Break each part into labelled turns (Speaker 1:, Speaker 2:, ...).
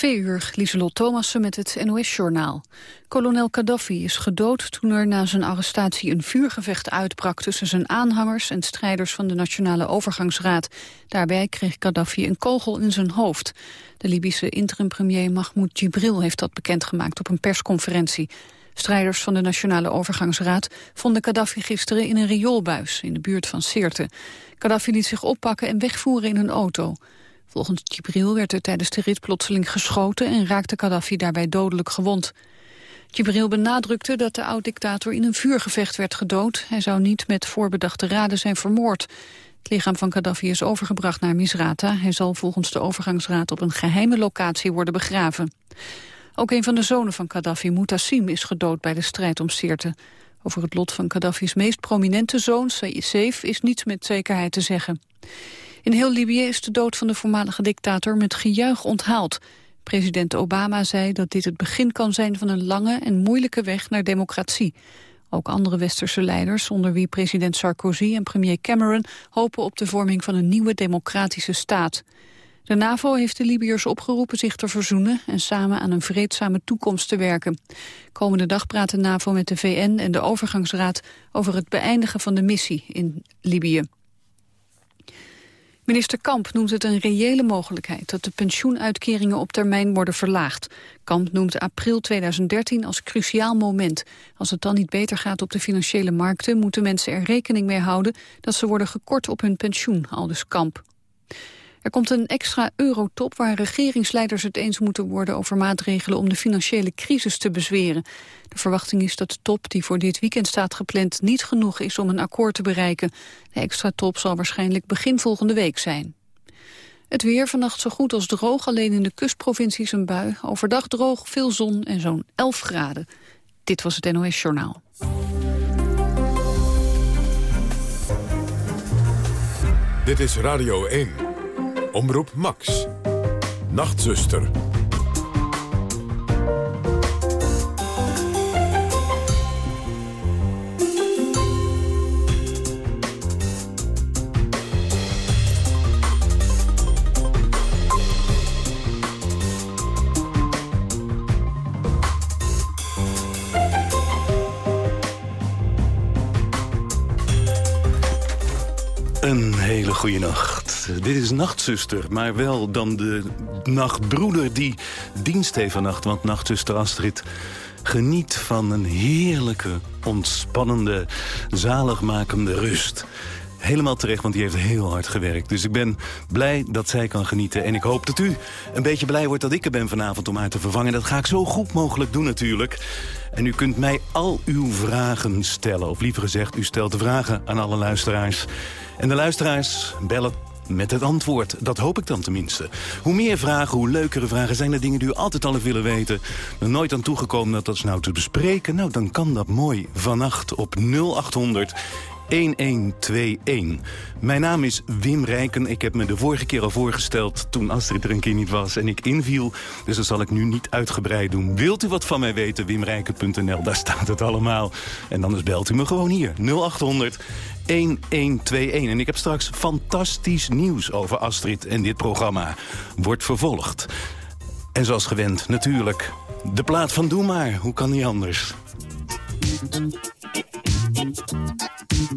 Speaker 1: Twee uur, Lieselot Thomassen met het NOS-journaal. Kolonel Gaddafi is gedood toen er na zijn arrestatie een vuurgevecht uitbrak... tussen zijn aanhangers en strijders van de Nationale Overgangsraad. Daarbij kreeg Gaddafi een kogel in zijn hoofd. De Libische interim-premier Mahmoud Jibril heeft dat bekendgemaakt op een persconferentie. Strijders van de Nationale Overgangsraad vonden Gaddafi gisteren in een rioolbuis... in de buurt van Sirte. Gaddafi liet zich oppakken en wegvoeren in een auto... Volgens Gibril werd er tijdens de rit plotseling geschoten... en raakte Gaddafi daarbij dodelijk gewond. Gibril benadrukte dat de oud-dictator in een vuurgevecht werd gedood. Hij zou niet met voorbedachte raden zijn vermoord. Het lichaam van Gaddafi is overgebracht naar Misrata. Hij zal volgens de overgangsraad op een geheime locatie worden begraven. Ook een van de zonen van Gaddafi, Mutassim, is gedood bij de strijd om Sirte. Over het lot van Gaddafi's meest prominente zoon, Saif, is niets met zekerheid te zeggen. In heel Libië is de dood van de voormalige dictator met gejuich onthaald. President Obama zei dat dit het begin kan zijn van een lange en moeilijke weg naar democratie. Ook andere westerse leiders, onder wie president Sarkozy en premier Cameron, hopen op de vorming van een nieuwe democratische staat. De NAVO heeft de Libiërs opgeroepen zich te verzoenen en samen aan een vreedzame toekomst te werken. Komende dag praat de NAVO met de VN en de overgangsraad over het beëindigen van de missie in Libië. Minister Kamp noemt het een reële mogelijkheid dat de pensioenuitkeringen op termijn worden verlaagd. Kamp noemt april 2013 als cruciaal moment. Als het dan niet beter gaat op de financiële markten moeten mensen er rekening mee houden dat ze worden gekort op hun pensioen, aldus Kamp. Er komt een extra eurotop waar regeringsleiders het eens moeten worden over maatregelen om de financiële crisis te bezweren. De verwachting is dat de top die voor dit weekend staat gepland niet genoeg is om een akkoord te bereiken. De extra top zal waarschijnlijk begin volgende week zijn. Het weer vannacht zo goed als droog, alleen in de kustprovincies een bui. Overdag droog, veel zon en zo'n 11 graden. Dit was het NOS Journaal.
Speaker 2: Dit is Radio 1. Omroep Max. Nachtzuster.
Speaker 3: Een hele goede nacht. Dit is Nachtzuster, maar wel dan de nachtbroeder die dienst heeft vannacht. Want Nachtzuster Astrid geniet van een heerlijke, ontspannende, zaligmakende rust. Helemaal terecht, want die heeft heel hard gewerkt. Dus ik ben blij dat zij kan genieten. En ik hoop dat u een beetje blij wordt dat ik er ben vanavond om haar te vervangen. Dat ga ik zo goed mogelijk doen natuurlijk. En u kunt mij al uw vragen stellen. Of liever gezegd, u stelt de vragen aan alle luisteraars. En de luisteraars bellen met het antwoord. Dat hoop ik dan tenminste. Hoe meer vragen, hoe leukere vragen zijn er dingen die u altijd al willen weten. Er nooit aan toegekomen dat dat is nou te bespreken. Nou, dan kan dat mooi vannacht op 0800 1121. Mijn naam is Wim Rijken. Ik heb me de vorige keer al voorgesteld toen Astrid er een keer niet was en ik inviel. Dus dat zal ik nu niet uitgebreid doen. Wilt u wat van mij weten? Wimrijken.nl, daar staat het allemaal. En anders belt u me gewoon hier. 0800 1121. En ik heb straks fantastisch nieuws over Astrid en dit programma. Wordt vervolgd. En zoals gewend, natuurlijk, de plaat van Doe Maar. Hoe kan die anders?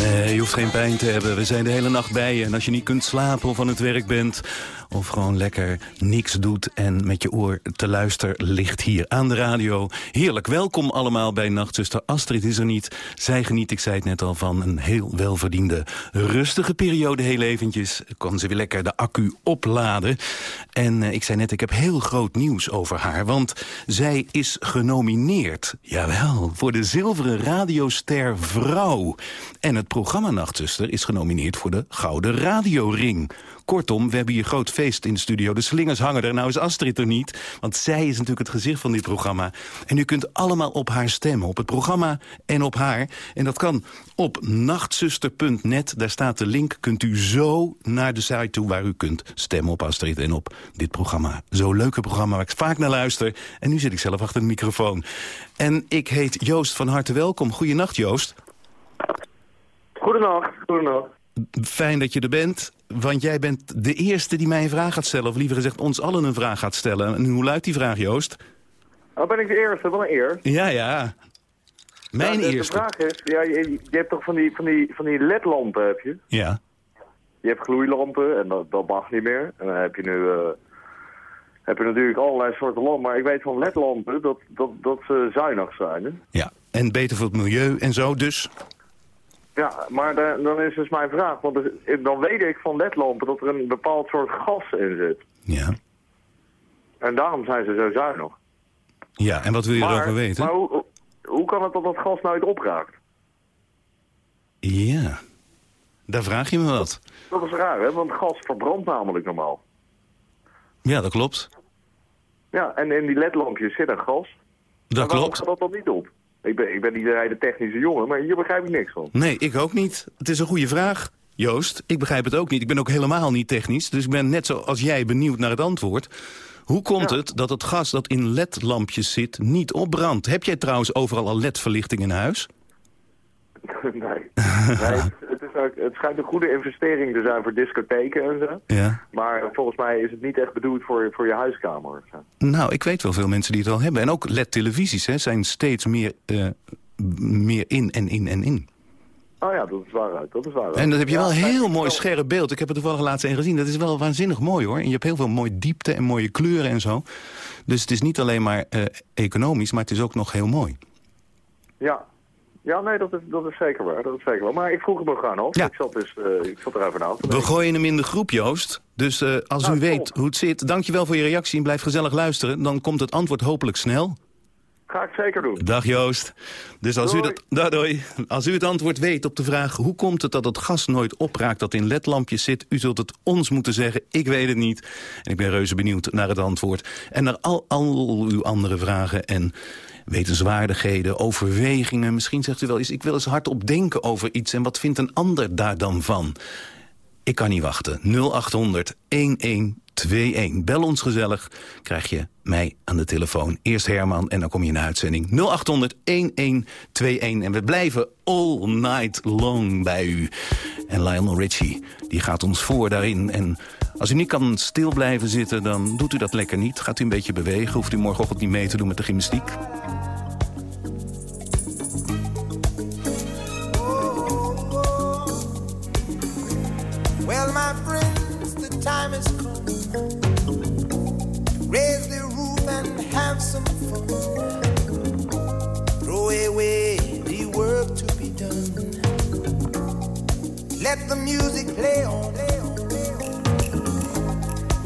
Speaker 3: Nee, je hoeft geen pijn te hebben. We zijn de hele nacht bij je. En als je niet kunt slapen of aan het werk bent... of gewoon lekker niks doet en met je oor te luisteren ligt hier aan de radio. Heerlijk, welkom allemaal bij Nachtzuster Astrid is er niet. Zij geniet, ik zei het net al, van een heel welverdiende rustige periode heel eventjes. Kon ze weer lekker de accu opladen. En eh, ik zei net, ik heb heel groot nieuws over haar. Want zij is genomineerd, jawel, voor de Zilveren Radioster Vrouw. En het programma Nachtzuster is genomineerd voor de Gouden Radioring. Kortom, we hebben hier groot feest in de studio. De slingers hangen er. Nou is Astrid er niet, want zij is natuurlijk het gezicht van dit programma. En u kunt allemaal op haar stemmen, op het programma en op haar. En dat kan op nachtzuster.net. Daar staat de link. Kunt u zo naar de site toe waar u kunt stemmen op Astrid en op dit programma. Zo'n leuke programma waar ik vaak naar luister. En nu zit ik zelf achter de microfoon. En ik heet Joost van harte welkom. Goedenacht Joost.
Speaker 4: Goedenacht, goedenacht.
Speaker 3: Fijn dat je er bent, want jij bent de eerste die mij een vraag gaat stellen. Of liever gezegd, ons allen een vraag gaat stellen. En hoe luidt die vraag, Joost?
Speaker 4: Oh, ben ik de eerste? Wat een eer.
Speaker 3: Ja, ja. Mijn
Speaker 4: de,
Speaker 3: eerste.
Speaker 4: De vraag is, ja, je, je hebt toch van die, van die, van die ledlampen, heb je?
Speaker 3: Ja.
Speaker 4: Je hebt gloeilampen en dat, dat mag niet meer. En dan heb je nu... eh, heb je natuurlijk allerlei soorten lampen. Maar ik weet van ledlampen dat, dat, dat ze zuinig zijn. Hè?
Speaker 3: ja. En beter voor het milieu en zo, dus.
Speaker 4: Ja, maar da- dan is dus mijn vraag. Want dan weet ik van ledlampen dat er een bepaald soort gas in zit.
Speaker 3: Ja.
Speaker 4: En daarom zijn ze zo zuinig.
Speaker 3: Ja, en wat wil je
Speaker 4: maar,
Speaker 3: erover weten?
Speaker 4: Maar hoe, hoe- kan het dat dat gas nooit opraakt?
Speaker 3: Ja. Daar vraag je me wat.
Speaker 4: Dat is raar, hè? Want gas verbrandt namelijk normaal.
Speaker 3: Ja, dat klopt.
Speaker 4: Ja, en in die ledlampjes zit een gas.
Speaker 3: Dat klopt.
Speaker 4: gaat dat dan niet op? Ik ben, ik ben niet de technische jongen, maar hier begrijp ik niks van.
Speaker 3: Nee, ik ook niet. Het is een goede vraag, Joost. Ik begrijp het ook niet. Ik ben ook helemaal niet technisch. Dus ik ben net zoals jij benieuwd naar het antwoord. Hoe komt
Speaker 4: Ja.
Speaker 3: het dat het gas dat in ledlampjes zit niet opbrandt? Heb jij trouwens overal al ledverlichting in huis?
Speaker 4: nee. nee het, het, schijnt een goede investering te zijn voor discotheken en zo.
Speaker 3: Ja.
Speaker 4: Maar volgens mij is het niet echt bedoeld voor, voor je huiskamer.
Speaker 3: Nou, ik weet wel veel mensen die het al hebben. En ook LED-televisies zijn steeds meer, eh, meer in en in en in.
Speaker 4: Oh ja, dat is waaruit. Dat is waaruit.
Speaker 3: En dat heb je
Speaker 4: Ja,
Speaker 3: wel heel mooi
Speaker 4: wel-
Speaker 3: scherp beeld. Ik heb het toevallig laatst een gezien. Dat is wel waanzinnig mooi hoor. En je hebt heel veel mooie diepte en mooie kleuren en zo. Dus het is niet alleen maar eh, economisch, maar het is ook nog heel mooi.
Speaker 4: Ja, Ja, nee, dat is, dat is zeker waar. Dat is zeker waar. Maar ik vroeg me gewoon af.
Speaker 3: Ja.
Speaker 4: Ik, zat dus, eh, ik zat er even aan
Speaker 3: We gooien hem in de groep, Joost. Dus eh, als
Speaker 4: Nou,
Speaker 3: u weet
Speaker 4: top.
Speaker 3: hoe het zit, dankjewel voor je reactie en blijf gezellig luisteren. Dan komt het antwoord hopelijk snel.
Speaker 4: Ga ik zeker doen.
Speaker 3: Dag Joost. Dus als u, dat, da- doei. als u het antwoord weet op de vraag... hoe komt het dat het gas nooit opraakt dat in ledlampjes zit... u zult het ons moeten zeggen, ik weet het niet. En ik ben reuze benieuwd naar het antwoord. En naar al, al uw andere vragen en wetenswaardigheden, overwegingen. Misschien zegt u wel eens, ik wil eens hardop denken over iets... en wat vindt een ander daar dan van? Ik kan niet wachten. 0800 1121. Bel ons gezellig. Krijg je mij aan de telefoon. Eerst Herman en dan kom je in de uitzending. 0800 1121. En we blijven all night long bij u. En Lionel Richie, die gaat ons voor daarin. En als u niet kan stil blijven zitten, dan doet u dat lekker niet. Gaat u een beetje bewegen. Hoeft u morgenochtend niet mee te doen met de gymnastiek.
Speaker 5: Well, my friends, the time has come. Raise the roof and have some fun. Throw away the work to be done. Let the music play on.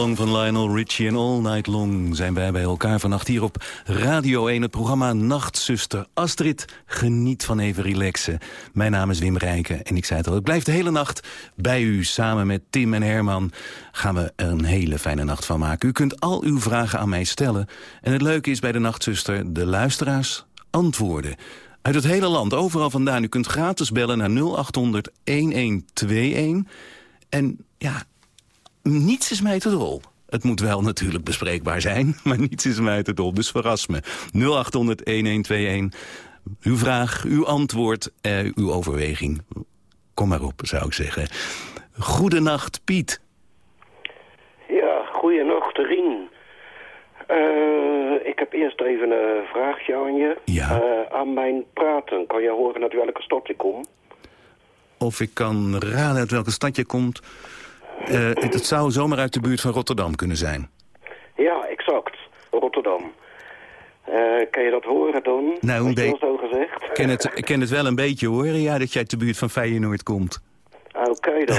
Speaker 3: Van Lionel Richie en All Night Long zijn wij bij elkaar vannacht hier op Radio 1, het programma Nachtzuster. Astrid, geniet van even relaxen. Mijn naam is Wim Rijken en ik zei het al, ik blijf de hele nacht bij u. Samen met Tim en Herman gaan we er een hele fijne nacht van maken. U kunt al uw vragen aan mij stellen. En het leuke is bij de Nachtzuster, de luisteraars antwoorden. Uit het hele land, overal vandaan. U kunt gratis bellen naar 0800 1121. En ja, niets is mij te dol. Het moet wel natuurlijk bespreekbaar zijn, maar niets is mij te dol. Dus verras me. 0800-1121. Uw vraag, uw antwoord, eh, uw overweging. Kom maar op, zou ik zeggen. Goedenacht, Piet.
Speaker 6: Ja, goeienacht, Rien. Uh, ik heb eerst even een vraagje aan je.
Speaker 3: Ja.
Speaker 6: Uh, aan mijn praten, kan je horen uit welke stad ik kom?
Speaker 3: Of ik kan raden uit welke stad je komt... Uh, het zou zomaar uit de buurt van Rotterdam kunnen zijn.
Speaker 6: Ja, exact. Rotterdam. Uh, kan je dat horen dan?
Speaker 3: Nou, een beetje.
Speaker 6: zo gezegd.
Speaker 3: Ik ken het, ik ken het wel een beetje horen, ja, dat jij uit de buurt van Feyenoord komt.
Speaker 6: Oké dan.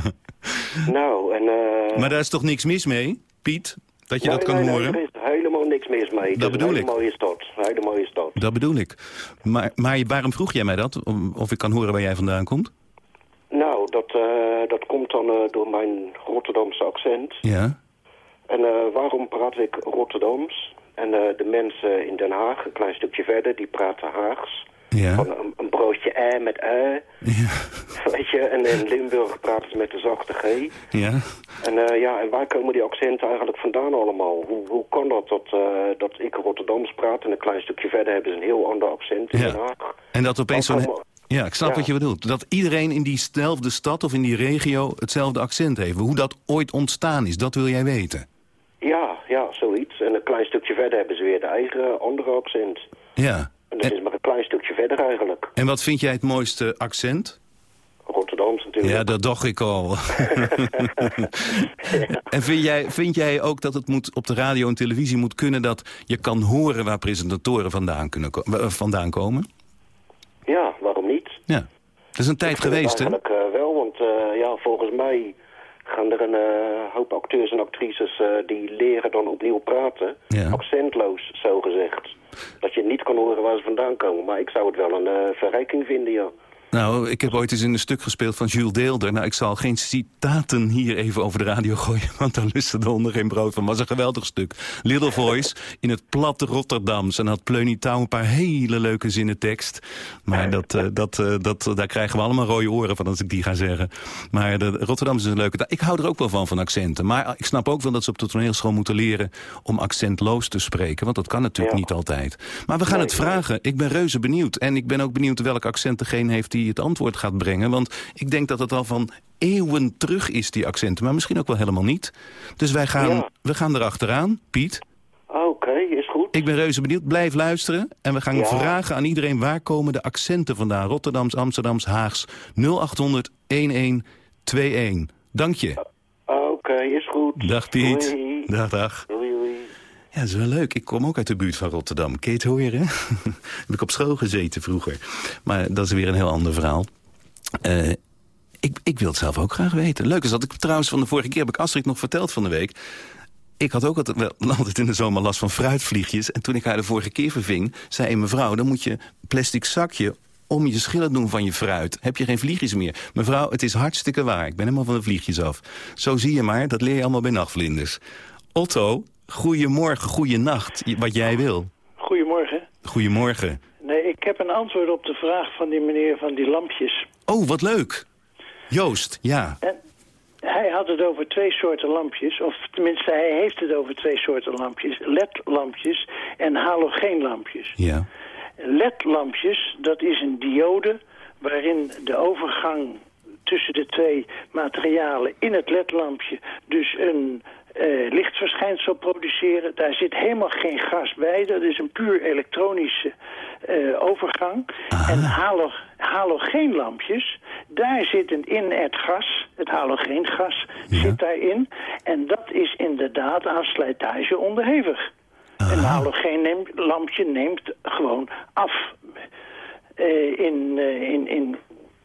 Speaker 6: nou, en... Uh...
Speaker 3: Maar daar is toch niks mis mee, Piet? Dat je
Speaker 6: nee,
Speaker 3: dat kan
Speaker 6: nee,
Speaker 3: horen?
Speaker 6: Nee, er is helemaal niks mis mee.
Speaker 3: Dat bedoel
Speaker 6: een
Speaker 3: ik.
Speaker 6: hele mooie stad. Een hele mooie stad.
Speaker 3: Dat bedoel ik. Maar, maar waarom vroeg jij mij dat? Of ik kan horen waar jij vandaan komt?
Speaker 6: Nou, dat, uh, dat komt dan uh, door mijn Rotterdamse accent.
Speaker 3: Ja.
Speaker 6: En uh, waarom praat ik Rotterdams? En de mensen in Den Haag, een klein stukje verder, die praten Haags.
Speaker 3: Ja.
Speaker 6: Van een, een broodje ei met ei.
Speaker 3: Ja.
Speaker 6: Weet je, en in Limburg praten ze met de zachte G.
Speaker 3: Ja.
Speaker 6: En, ja, en waar komen die accenten eigenlijk vandaan allemaal? Hoe, hoe kan dat dat, dat ik Rotterdams praat en een klein stukje verder hebben ze een heel ander accent in
Speaker 3: Ja.
Speaker 6: Den Haag?
Speaker 3: En dat opeens zo'n... Ja, ik snap
Speaker 6: Ja.
Speaker 3: wat je bedoelt. Dat iedereen in diezelfde stad of in die regio hetzelfde accent heeft. Hoe dat ooit ontstaan is, dat wil jij weten.
Speaker 6: Ja, ja, zoiets. En een klein stukje verder hebben ze weer de eigen andere accent.
Speaker 3: Ja.
Speaker 6: En dat
Speaker 3: En,
Speaker 6: is maar een klein stukje verder eigenlijk.
Speaker 3: en wat vind jij het mooiste accent?
Speaker 6: Rotterdams natuurlijk.
Speaker 3: Ja, dat dacht ik al. En vind jij, vind jij ook dat het moet op de radio en televisie moet kunnen... dat je kan horen waar presentatoren vandaan, kunnen eh, vandaan komen?
Speaker 6: Ja?
Speaker 3: Ja. Dat is een tijd geweest, hè?
Speaker 6: Eigenlijk eh, wel, want eh, ja, volgens mij gaan er een eh, hoop acteurs en actrices... die leren dan opnieuw praten.
Speaker 3: Ja.
Speaker 6: Accentloos, zo gezegd. Dat je niet kan horen waar ze vandaan komen. Maar ik zou het wel een verrijking vinden, ja.
Speaker 3: Nou, ik heb ooit eens in een stuk gespeeld van Jules Deelder. Nou, ik zal geen citaten hier even over de radio gooien... want daar lusten de honden geen brood van. was een geweldig stuk. Little Voice in het platte Rotterdams. En had Pleunie Touw een paar hele leuke zinnen tekst. Maar dat, eh, dat, eh, dat, daar krijgen we allemaal rode oren van als ik die ga zeggen. Maar de, Rotterdam is een leuke taal. Ik hou er ook wel van, van accenten. Maar ik snap ook wel dat ze op de toneelschool moeten leren... om accentloos te spreken. Want dat kan natuurlijk
Speaker 6: Ja.
Speaker 3: niet altijd. Maar we gaan
Speaker 6: Nee,
Speaker 3: het vragen. Ik ben reuze benieuwd. En ik ben ook benieuwd welk accent degene heeft die het antwoord gaat brengen. Want ik denk dat het al van eeuwen terug is, die accenten. Maar misschien ook wel helemaal niet. Dus wij gaan,
Speaker 6: Ja.
Speaker 3: we gaan erachteraan. Piet,
Speaker 6: Oké, is goed.
Speaker 3: ik ben reuze benieuwd. Blijf luisteren. En we gaan
Speaker 6: Ja.
Speaker 3: vragen aan iedereen waar komen de accenten vandaan. Rotterdams, Amsterdams, Haags. 0800 1121. Dank je.
Speaker 6: Oké, is goed.
Speaker 3: Dag Piet.
Speaker 6: Doei.
Speaker 3: Dag, dag.
Speaker 6: Doei.
Speaker 3: Ja, dat is wel leuk. Ik kom ook uit de buurt van Rotterdam. Het horen? Heb ik op school gezeten vroeger. Maar dat is weer een heel ander verhaal. Eh, ik, ik wil het zelf ook graag weten. Leuk is dat ik trouwens van de vorige keer... heb ik Astrid nog verteld van de week... Ik had ook altijd, altijd in de zomer last van fruitvliegjes. En toen ik haar de vorige keer verving, zei een mevrouw... dan moet je plastic zakje om je schillen doen van je fruit. Heb je geen vliegjes meer. Mevrouw, het is hartstikke waar. Ik ben helemaal van de vliegjes af. Zo zie je maar, dat leer je allemaal bij nachtvlinders. Otto, goeiemorgen, goeienacht, wat jij wil.
Speaker 7: Goedemorgen.
Speaker 3: Goedemorgen.
Speaker 7: Nee, ik heb een antwoord op de vraag van die meneer van die lampjes.
Speaker 3: Oh, wat leuk. Joost, ja.
Speaker 7: En hij had het over twee soorten lampjes, of tenminste hij heeft het over twee soorten lampjes. LED-lampjes en halogeenlampjes.
Speaker 3: Ja.
Speaker 7: LED-lampjes, dat is een diode waarin de overgang tussen de twee materialen in het LED-lampje dus een eh, lichtverschijnsel produceren. Daar zit helemaal geen gas bij. Dat is een puur elektronische eh, overgang. En halo halogeenlampjes, daar zit een inert gas, het halogeengas zit daarin. En dat is inderdaad aan slijtage onderhevig. Een halogeenlampje neemt gewoon af eh, in, in, in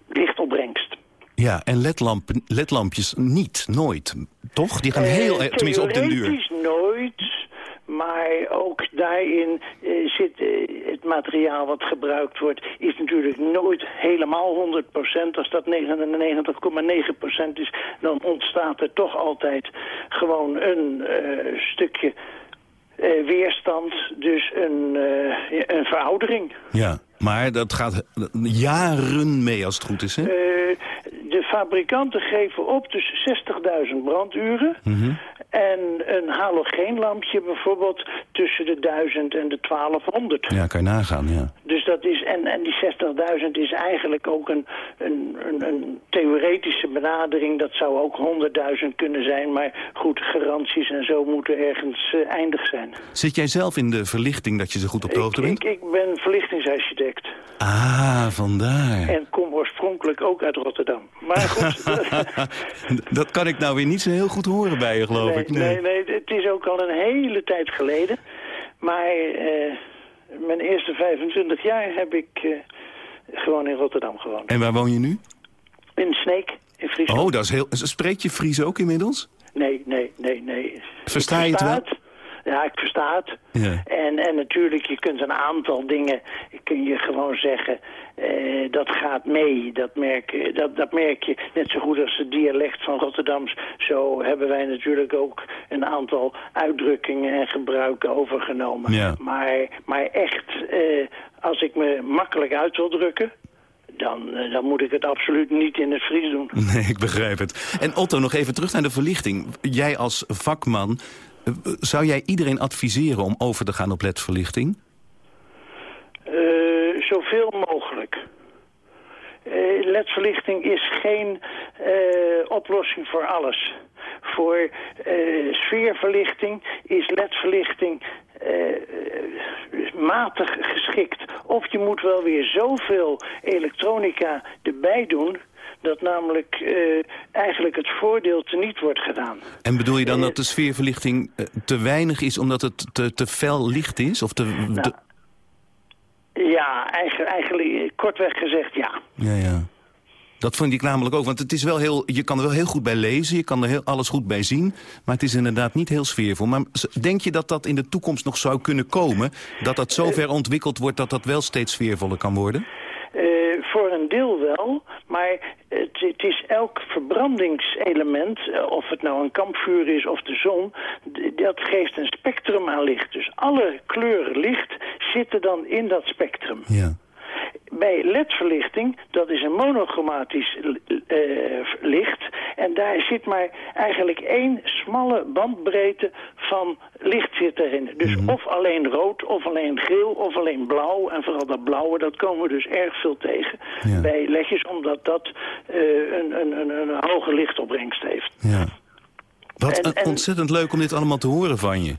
Speaker 7: lichtopbrengst.
Speaker 3: Ja, en ledlamp, ledlampjes niet, nooit. Toch? Die gaan heel,
Speaker 7: Eh,
Speaker 3: tenminste op den duur.
Speaker 7: Nooit, maar ook daarin eh, zit eh, het materiaal wat gebruikt wordt... is natuurlijk nooit helemaal 100% Als dat 99,9% is, dan ontstaat er toch altijd gewoon een stukje weerstand. Dus een, eh, een veroudering.
Speaker 3: Ja, maar dat gaat jaren mee als het goed is, hè?
Speaker 7: Eh, de fabrikanten geven op tussen 60.000 branduren...
Speaker 3: Mhm.
Speaker 7: en een halogeenlampje bijvoorbeeld tussen de 1000 en de 1200.
Speaker 3: Ja, kan je nagaan, ja.
Speaker 7: Dus dat is, en, en die 60.000 is eigenlijk ook een, een, een, een theoretische benadering. Dat zou ook 100.000 kunnen zijn, maar goed, garanties en zo moeten ergens eh, eindig zijn.
Speaker 3: Zit jij zelf in de verlichting dat je zo goed op de hoogte bent?
Speaker 7: ik, ik ben verlichtingsarchitect
Speaker 3: Ah, vandaar.
Speaker 7: en kom oorspronkelijk ook uit Rotterdam. Maar goed,
Speaker 3: dat kan ik nou weer niet zo heel goed horen bij je, geloof
Speaker 7: nee,
Speaker 3: ik.
Speaker 7: nee, nee, het is ook al een hele tijd geleden. Maar eh, mijn eerste 25 jaar heb ik eh, gewoon in Rotterdam gewoond.
Speaker 3: En waar woon je nu?
Speaker 7: In Sneek, in Friesland.
Speaker 3: Oh, dat is heel... Spreek je Fries ook inmiddels?
Speaker 7: Nee, nee, nee, nee.
Speaker 3: Versta je het wel?
Speaker 7: Ja, ik versta het.
Speaker 3: Ja.
Speaker 7: En, en natuurlijk, je kunt een aantal dingen, kun je gewoon zeggen, eh, dat gaat mee. Dat merk, dat, dat merk je net zo goed als het dialect van Rotterdams. Zo hebben wij natuurlijk ook een aantal uitdrukkingen en gebruiken overgenomen.
Speaker 3: Ja.
Speaker 7: Maar, maar echt, eh, als ik me makkelijk uit wil drukken, dan, eh, dan moet ik het absoluut niet in het Fries doen.
Speaker 3: Nee, ik begrijp het. En Otto, nog even terug naar de verlichting. Jij als vakman, zou jij iedereen adviseren om over te gaan op ledverlichting?
Speaker 7: Eh, zoveel mogelijk. Eh, ledverlichting is geen eh, oplossing voor alles. Voor sfeerverlichting is ledverlichting matig geschikt. Of je moet wel weer zoveel elektronica erbij doen... dat namelijk eh, eigenlijk het voordeel teniet wordt gedaan.
Speaker 3: En bedoel je dan
Speaker 7: Eh,
Speaker 3: dat de sfeerverlichting eh, te weinig is omdat het te, te fel licht is? Of te,
Speaker 7: Nou, Ja, eigenlijk, eigenlijk kortweg gezegd ja.
Speaker 3: Ja, ja. Dat vond ik namelijk ook, want het is wel heel, je kan er wel heel goed bij lezen, je kan er heel, alles goed bij zien, maar het is inderdaad niet heel sfeervol. Maar denk je dat dat in de toekomst nog zou kunnen komen? Dat dat zo ver ontwikkeld wordt dat dat wel steeds sfeervoller kan worden?
Speaker 7: Eh, voor een deel wel, maar het, het is elk verbrandingselement, eh, of het nou een kampvuur is of de zon, dat geeft een spectrum aan licht. Dus alle kleuren licht zitten dan in dat spectrum.
Speaker 3: Ja.
Speaker 7: Bij ledverlichting, dat is een monochromatisch eh, licht. En daar zit maar eigenlijk één smalle bandbreedte van licht zit erin. Dus of alleen rood, of alleen geel, of alleen blauw. En vooral dat blauwe, dat komen we dus erg veel tegen
Speaker 3: Ja.
Speaker 7: bij ledjes. Omdat dat eh, een, een, een, een hoge lichtopbrengst heeft.
Speaker 3: ja. Wat
Speaker 7: En-
Speaker 3: een-
Speaker 7: en-
Speaker 3: ontzettend leuk om dit allemaal te horen van je.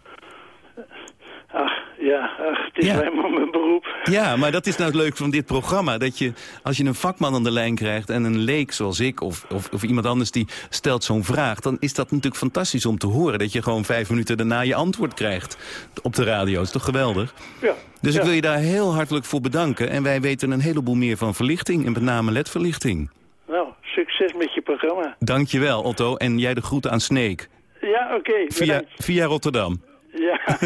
Speaker 7: Ja, ach, het is
Speaker 3: Ja.
Speaker 7: helemaal mijn beroep.
Speaker 3: Ja, maar dat is nou het leuk van dit programma. Dat je, als je een vakman aan de lijn krijgt en een leek zoals ik... of, of, of iemand anders die stelt zo'n vraag... dan is dat natuurlijk fantastisch om te horen. Dat je gewoon vijf minuten daarna je antwoord krijgt op de radio. Dat is toch geweldig?
Speaker 7: Ja.
Speaker 3: Dus
Speaker 7: ja.
Speaker 3: ik wil je daar heel hartelijk voor bedanken. En wij weten een heleboel meer van verlichting. En met name ledverlichting.
Speaker 7: Nou, succes met je programma.
Speaker 3: Dank je wel, Otto. En jij de groeten aan Sneek.
Speaker 7: Ja, oké.
Speaker 3: Via, via Rotterdam.
Speaker 7: Ja.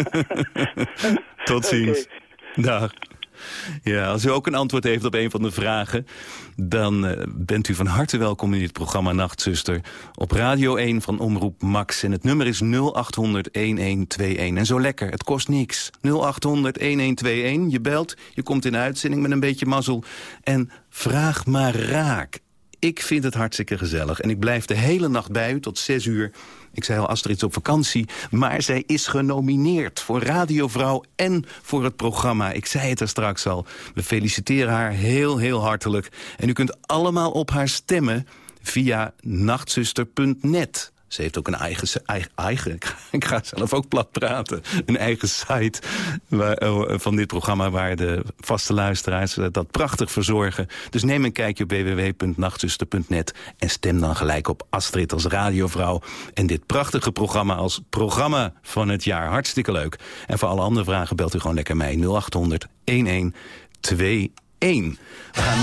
Speaker 3: Tot ziens. Dag. Ja, als u ook een antwoord heeft op een van de vragen... dan eh, bent u van harte welkom in dit programma Nachtzuster... op Radio 1 van Omroep Max. En het nummer is 0800-1121. En zo lekker, het kost niks. 0800-1121, je belt, je komt in uitzending met een beetje mazzel... en vraag maar raak. Ik vind het hartstikke gezellig. En ik blijf de hele nacht bij u tot zes uur. Ik zei al, Astrid is op vakantie. Maar zij is genomineerd voor Radiovrouw en voor het programma. Ik zei het er straks al. We feliciteren haar heel, heel hartelijk. En u kunt allemaal op haar stemmen via nachtzuster.net. Ze heeft ook een eigen, eigen, ik ga zelf ook plat praten, een eigen site eh, van dit programma waar de vaste luisteraars eh, dat prachtig verzorgen. Dus neem een kijkje op www.nachtzuster.net en stem dan gelijk op Astrid als radiovrouw. En dit prachtige programma als programma van het jaar. Hartstikke leuk. En voor alle andere vragen belt u gewoon lekker mij 0800 1121. We gaan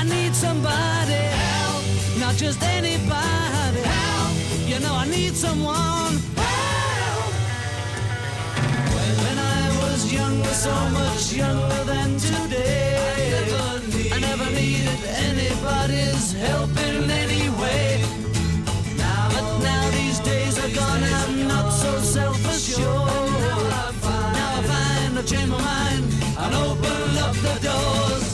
Speaker 8: I need somebody help.
Speaker 9: not just anybody. Need someone. Help! When I was younger, so much younger than today, I never needed anybody's help in any way. Now, but now these days are gone, I'm not so self-assured. Now I find I've changed my mind and open up the doors.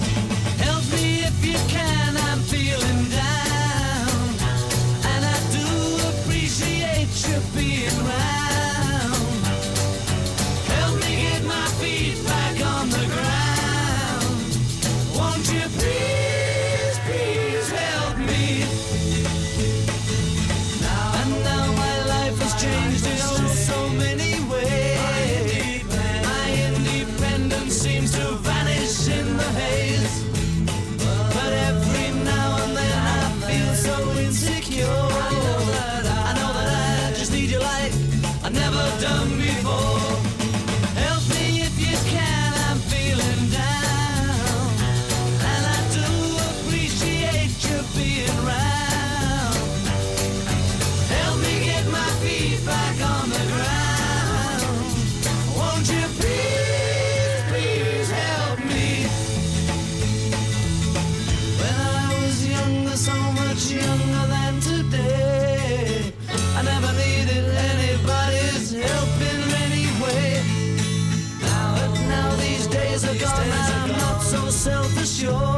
Speaker 9: ilusión.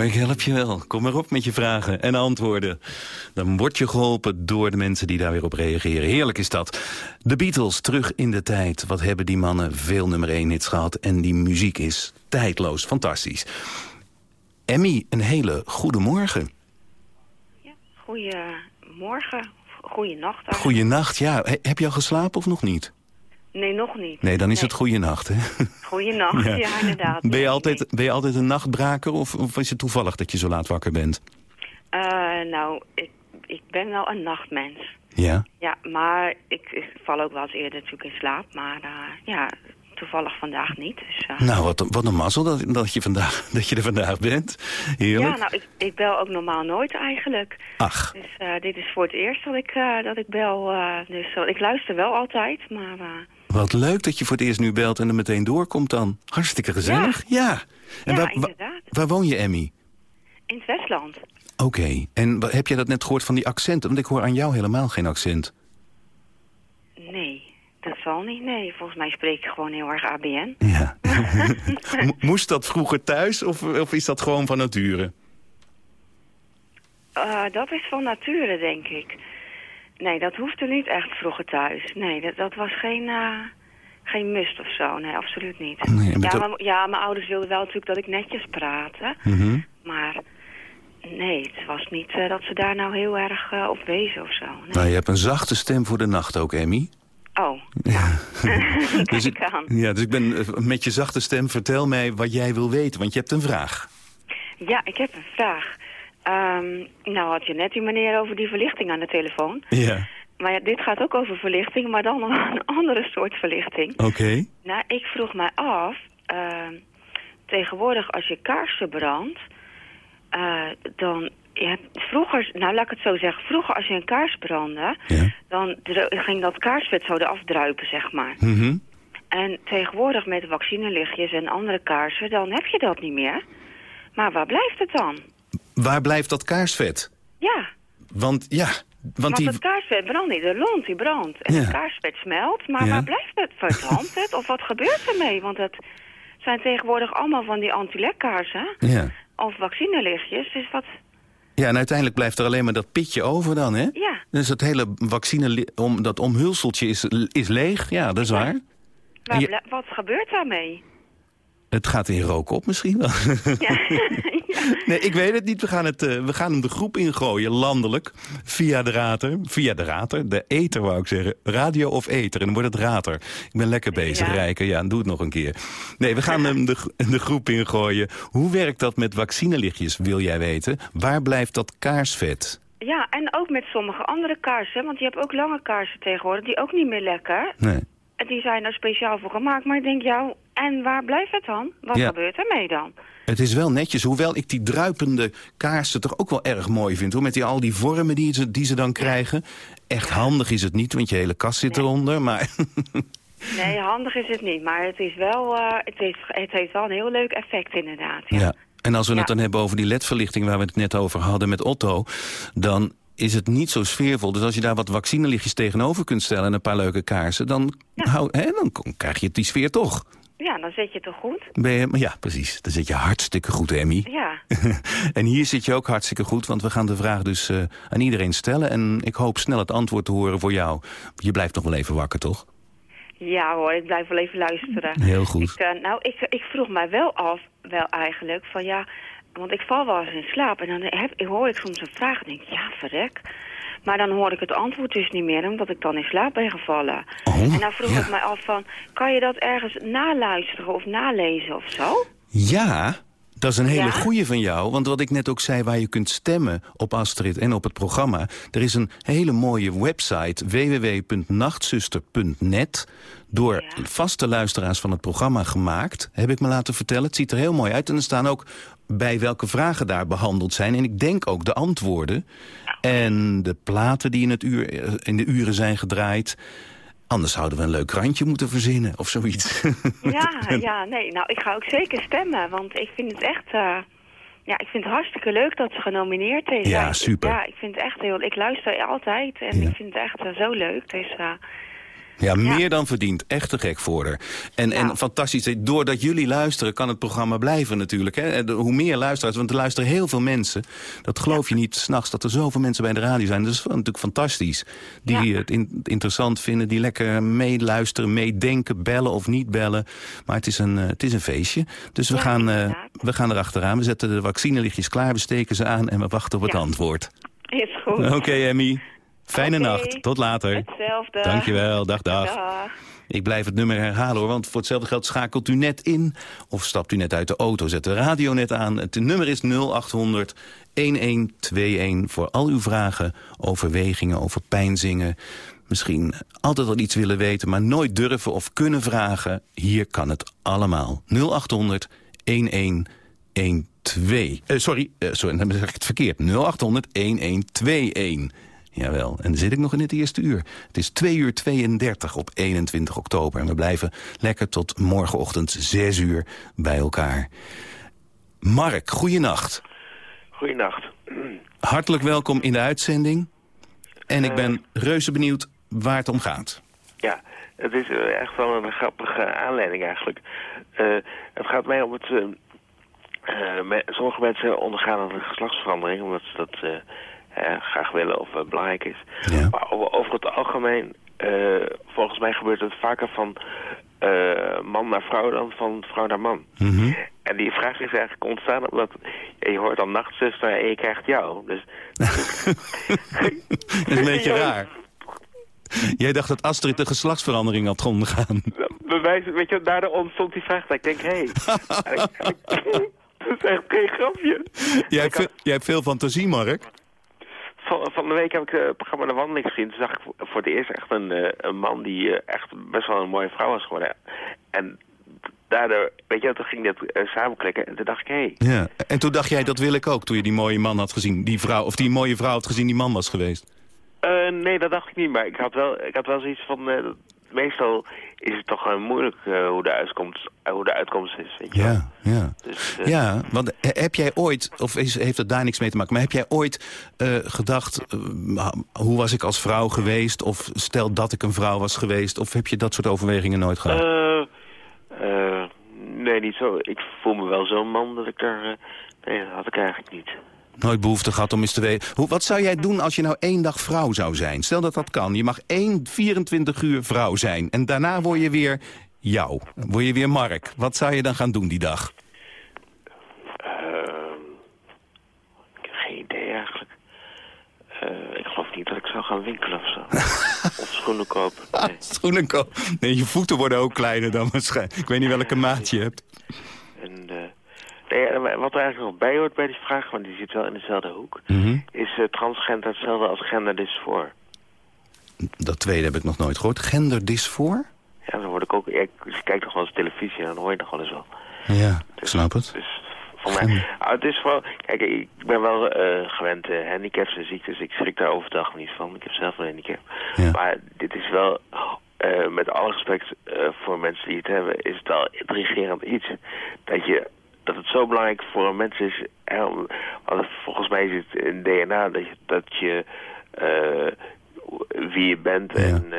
Speaker 3: Ja hoor, ik help je wel. Kom maar op met je vragen en antwoorden. Dan word je geholpen door de mensen die daar weer op reageren. Heerlijk is dat. De Beatles, terug in de tijd. Wat hebben die mannen veel nummer 1 hits gehad. En die muziek is tijdloos, fantastisch. Emmy, een hele goede morgen.
Speaker 10: Goedemorgen, goeienacht.
Speaker 3: Goeienacht, ja. He- heb je al geslapen of nog niet?
Speaker 10: Nee, nog niet.
Speaker 3: Nee, dan is het goeienacht, hè?
Speaker 10: Goeienacht, ja,
Speaker 3: Ja.
Speaker 10: inderdaad.
Speaker 3: Ben je, altijd, ben je altijd een nachtbraker of, of is het toevallig dat je zo laat wakker bent?
Speaker 10: Eh, nou, ik, ik ben wel een nachtmens.
Speaker 3: Ja?
Speaker 10: Ja, maar ik, ik val ook wel eens eerder natuurlijk in slaap. Maar eh, ja, toevallig vandaag niet. Dus, eh,
Speaker 3: Nou, wat, wat een mazzel dat, dat, je vandaag, dat je er vandaag bent. Heerlijk.
Speaker 10: ja, nou, ik, ik bel ook normaal nooit eigenlijk.
Speaker 3: Ach,
Speaker 10: Dus dit is voor het eerst dat ik, dat ik bel. dus ik luister wel altijd, maar...
Speaker 3: wat leuk dat je voor het eerst nu belt en er meteen doorkomt dan. Hartstikke gezellig. Ja. En
Speaker 10: Ja,
Speaker 3: waar, waar,
Speaker 10: inderdaad.
Speaker 3: waar woon je, Emmy?
Speaker 10: in het Westland.
Speaker 3: Oké. En heb je dat net gehoord van die accenten? Want ik hoor aan jou helemaal geen accent.
Speaker 10: Nee, dat zal niet. Nee, volgens mij spreek ik gewoon heel erg ABN.
Speaker 3: Ja. Mo- Moest dat vroeger thuis of, of is dat gewoon van nature?
Speaker 10: Eh, dat is van nature, denk ik. Nee, dat hoefde niet echt vroeger thuis. Nee, dat, dat was geen, eh, geen must of zo. Nee, absoluut niet.
Speaker 3: Nee,
Speaker 10: ja, maar, ja, mijn ouders wilden wel natuurlijk dat ik netjes praatte.
Speaker 3: Mhm.
Speaker 10: Maar nee, het was niet eh, dat ze daar nou heel erg eh, op wezen of zo. Nee.
Speaker 3: Nou, je hebt een zachte stem voor de nacht ook, Emmy.
Speaker 10: Oh,
Speaker 3: Dus
Speaker 10: kijk
Speaker 3: ik,
Speaker 10: aan.
Speaker 3: ja, dus ik ben met je zachte stem, vertel mij wat jij wil weten, want je hebt een vraag.
Speaker 10: Ja, ik heb een vraag. Ehm, nou had je net die meneer over die verlichting aan de telefoon.
Speaker 3: Ja.
Speaker 10: Maar ja, dit gaat ook over verlichting, maar dan een andere soort verlichting.
Speaker 3: Oké.
Speaker 10: Nou, ik vroeg mij af, ehm, tegenwoordig als je kaarsen brandt, eh, dan... Hebt, vroeger, nou laat ik het zo zeggen, vroeger als je een kaars brandde,
Speaker 3: Ja.
Speaker 10: dan ging dat kaarsvet zo eraf druipen, zeg maar.
Speaker 3: Mhm.
Speaker 10: En tegenwoordig met vaccinelichtjes en andere kaarsen, dan heb je dat niet meer. Maar waar blijft het dan?
Speaker 3: Waar blijft dat kaarsvet?
Speaker 10: Ja,
Speaker 3: Want ja, want
Speaker 10: want
Speaker 3: die...
Speaker 10: het kaarsvet brandt niet, de lont die brandt. En
Speaker 3: Ja.
Speaker 10: het kaarsvet smelt, maar
Speaker 3: Ja.
Speaker 10: waar blijft het? Verdampt het? Of wat gebeurt ermee? Want het zijn tegenwoordig allemaal van die antilekkaarsen.
Speaker 3: Ja.
Speaker 10: Of vaccinelichtjes, dus wat...
Speaker 3: ja, en uiteindelijk blijft er alleen maar dat pitje over dan, hè?
Speaker 10: Ja,
Speaker 3: Dus het hele vaccine, om, dat omhulseltje is, is leeg. Ja, dat is waar.
Speaker 10: waar
Speaker 3: je-
Speaker 10: wat gebeurt daarmee?
Speaker 3: Het gaat in rook op misschien wel.
Speaker 10: Ja,
Speaker 3: Nee, ik weet het niet. We gaan, het, eh, we gaan hem de groep ingooien, landelijk. Via de rater. Via de rater. De eter, wou ik zeggen. Radio of eter. En dan wordt het rater. Ik ben lekker bezig,
Speaker 10: Ja.
Speaker 3: Rijker. Ja, doe het nog een keer. Nee, we gaan hem de, de groep ingooien. Hoe werkt dat met vaccinelichtjes, wil jij weten? Waar blijft dat kaarsvet?
Speaker 10: Ja, en ook met sommige andere kaarsen. Want je hebt ook lange kaarsen tegenwoordig die ook niet meer lekker.
Speaker 3: Nee.
Speaker 10: En die zijn er speciaal voor gemaakt. Maar ik denk, jou, en waar blijft het dan? Wat
Speaker 3: Ja.
Speaker 10: gebeurt ermee dan?
Speaker 3: Het is wel netjes, hoewel ik die druipende kaarsen toch ook wel erg mooi vind. Hoor. Met die, al die vormen die ze, die ze dan krijgen. Echt handig is het niet, want je hele kast zit eronder. Maar
Speaker 10: Nee, handig is het niet. Maar het, is wel, eh, het, heeft, het heeft wel een heel leuk effect inderdaad. Ja.
Speaker 3: ja. En als we het dan hebben over die ledverlichting waar we het net over hadden met Otto... dan is het niet zo sfeervol. Dus als je daar wat vaccinelichtjes tegenover kunt stellen... en een paar leuke kaarsen, dan, hou, hè, dan krijg je die sfeer toch.
Speaker 10: Ja, dan zit je toch goed?
Speaker 3: Ben je, maar ja, precies. Dan zit je hartstikke goed, Emmy.
Speaker 10: Ja.
Speaker 3: en hier zit je ook hartstikke goed, want we gaan de vraag dus eh, aan iedereen stellen. En ik hoop snel het antwoord te horen voor jou. Je blijft nog wel even wakker, toch?
Speaker 10: Ja hoor, ik blijf wel even luisteren.
Speaker 3: Heel goed.
Speaker 10: Ik, eh, nou, ik, ik vroeg mij wel af, wel eigenlijk, van ja... Want ik val wel eens in slaap en dan heb, ik hoor ik soms een vraag en denk ik, ja, verrek. Maar dan hoor ik het antwoord dus niet meer, omdat ik dan in slaap ben gevallen.
Speaker 3: Oh,
Speaker 10: en dan vroeg
Speaker 3: ja.
Speaker 10: ik mij af van, kan je dat ergens naluisteren of nalezen of zo?
Speaker 3: Ja, dat is een hele
Speaker 10: Ja?
Speaker 3: goeie van jou. Want wat ik net ook zei, waar je kunt stemmen op Astrid en op het programma... er is een hele mooie website, www.nachtzuster.net... door
Speaker 10: Ja.
Speaker 3: vaste luisteraars van het programma gemaakt, heb ik me laten vertellen. Het ziet er heel mooi uit en er staan ook bij welke vragen daar behandeld zijn. En ik denk ook de antwoorden en de platen die in, het uur, eh, in de uren zijn gedraaid... Anders zouden we een leuk randje moeten verzinnen of zoiets.
Speaker 10: Ja, ja, nee, nou, ik ga ook zeker stemmen, want ik vind het echt... eh, ja, ik vind het hartstikke leuk dat ze genomineerd is.
Speaker 3: Ja, super.
Speaker 10: Ja, ik vind het echt heel... Ik luister altijd en
Speaker 3: Ja.
Speaker 10: ik vind het echt eh, zo leuk. Dus
Speaker 3: Ja, meer dan verdiend. Echt te gek voor haar. En, en fantastisch, doordat jullie luisteren kan het programma blijven natuurlijk. Hè? Hoe meer luisteraars, want er luisteren heel veel mensen. Dat geloof je niet s'nachts dat er zoveel mensen bij de radio zijn. Dat is natuurlijk fantastisch. Die het in- interessant vinden, die lekker meeluisteren, meedenken, bellen of niet bellen. Maar het is een, eh, het is een feestje. Dus we, gaan, eh, we gaan erachteraan. We zetten de vaccinelichtjes klaar, we steken ze aan en we wachten op het antwoord.
Speaker 10: is goed.
Speaker 3: Oké, Emmy. Fijne nacht. Tot later.
Speaker 10: Hetzelfde.
Speaker 3: Dankjewel. Dag, dag.
Speaker 10: Dag.
Speaker 3: Ik blijf het nummer herhalen hoor, want voor hetzelfde geld schakelt u net in... of stapt u net uit de auto, zet de radio net aan. Het nummer is 0800 1121 voor al uw vragen, overwegingen, over pijnzingen. Misschien altijd wel iets willen weten, maar nooit durven of kunnen vragen. Hier kan het allemaal. 0800 1112. Eh, sorry, eh, sorry, dan zeg ik het verkeerd. 0800 1121. Jawel, en dan zit ik nog in het eerste uur. Het is 2 uur 32 op 21 oktober. En we blijven lekker tot morgenochtend 6 uur bij elkaar. Mark, goeienacht.
Speaker 11: Goeienacht.
Speaker 3: Hartelijk welkom in de uitzending. En ik ben reuze benieuwd waar het om gaat.
Speaker 11: Ja, het is eh, echt wel een grappige aanleiding eigenlijk. Eh, het gaat mij om het... eh, eh, me- sommige mensen ondergaan een geslachtsverandering omdat ze dat eh, eh, graag willen of eh, belangrijk is.
Speaker 3: Ja.
Speaker 11: Maar over, over het algemeen, eh, volgens mij gebeurt het vaker van eh, man naar vrouw dan van vrouw naar man.
Speaker 3: Mhm.
Speaker 11: En die vraag is eigenlijk ontstaan omdat je hoort dan nachtzuster en je krijgt jou. Dus
Speaker 3: Dat is een beetje raar. Jij dacht dat Astrid een geslachtsverandering had ondergaan.
Speaker 11: wijze, weet je, daardoor ontstond die vraag dat ik denk, hé, hey, dat is echt geen grapje.
Speaker 3: Jij jij hebt veel fantasie, Mark.
Speaker 11: Van, van de week heb ik eh, het programma De Wandeling gezien. Toen zag ik voor- het eerst echt een, eh, een man die eh, echt best wel een mooie vrouw was geworden. En daardoor, weet je, toen ging dat samenklikken en toen dacht ik, hé, hey,
Speaker 3: Ja. En toen dacht jij, dat wil ik ook, toen je die mooie man had gezien. Die vrouw, of die mooie vrouw had gezien die man was geweest.
Speaker 11: Nee, dat dacht ik niet. Maar ik had wel, ik had wel zoiets van... meestal is het toch gewoon moeilijk eh, hoe, de uitkomst, eh, hoe de uitkomst is. Weet je wel.
Speaker 3: Ja, ja.
Speaker 11: Dus, eh,
Speaker 3: Ja, want he- heb jij ooit, of is, heeft het daar niks mee te maken... maar heb jij ooit eh, gedacht, eh, hoe was ik als vrouw geweest... of stel dat ik een vrouw was geweest... of heb je dat soort overwegingen nooit gehad?
Speaker 11: eh, eh, nee, niet zo. Ik voel me wel zo'n man dat ik daar... eh, nee, dat had ik eigenlijk niet.
Speaker 3: Nooit behoefte gehad om eens te weten... Hoe, wat zou jij doen als je nou één dag vrouw zou zijn? Stel dat dat kan. Je mag één 24 uur vrouw zijn. En daarna word je weer jou. Word je weer Mark. Wat zou je dan gaan doen die dag?
Speaker 11: Ehm, ik heb geen idee eigenlijk. Ehm, ik geloof niet dat ik zou gaan winkelen of zo. of schoenen kopen. Ah, nee.
Speaker 3: Schoenen kopen. Nee, je voeten worden ook kleiner dan waarschijnlijk. Ik weet niet welke maat je hebt.
Speaker 11: En... Uh, wat er eigenlijk nog bij hoort bij die vraag, want die zit wel in dezelfde hoek,
Speaker 3: Mhm.
Speaker 11: is eh, transgender hetzelfde als genderdysfoor.
Speaker 3: Dat tweede heb ik nog nooit gehoord. Genderdysfoor?
Speaker 11: Ja, dan word ik ook... Ik, ik kijk toch wel eens televisie en dan hoor je nog wel eens wel.
Speaker 3: Ja, ik snap het.
Speaker 11: Dus voor mij... Ah, het is wel... Kijk, ik ben wel eh, gewend uh, handicaps en ziektes. Ik schrik daar overdag niet van. Ik heb zelf een handicap.
Speaker 3: Ja.
Speaker 11: Maar dit is wel... eh, met alle respect eh, voor mensen die het hebben... is het wel intrigerend iets. Dat je... Dat het zo belangrijk voor een mens is... Hè, want volgens mij is het in DNA dat je... Dat je eh, wie je bent en... eh,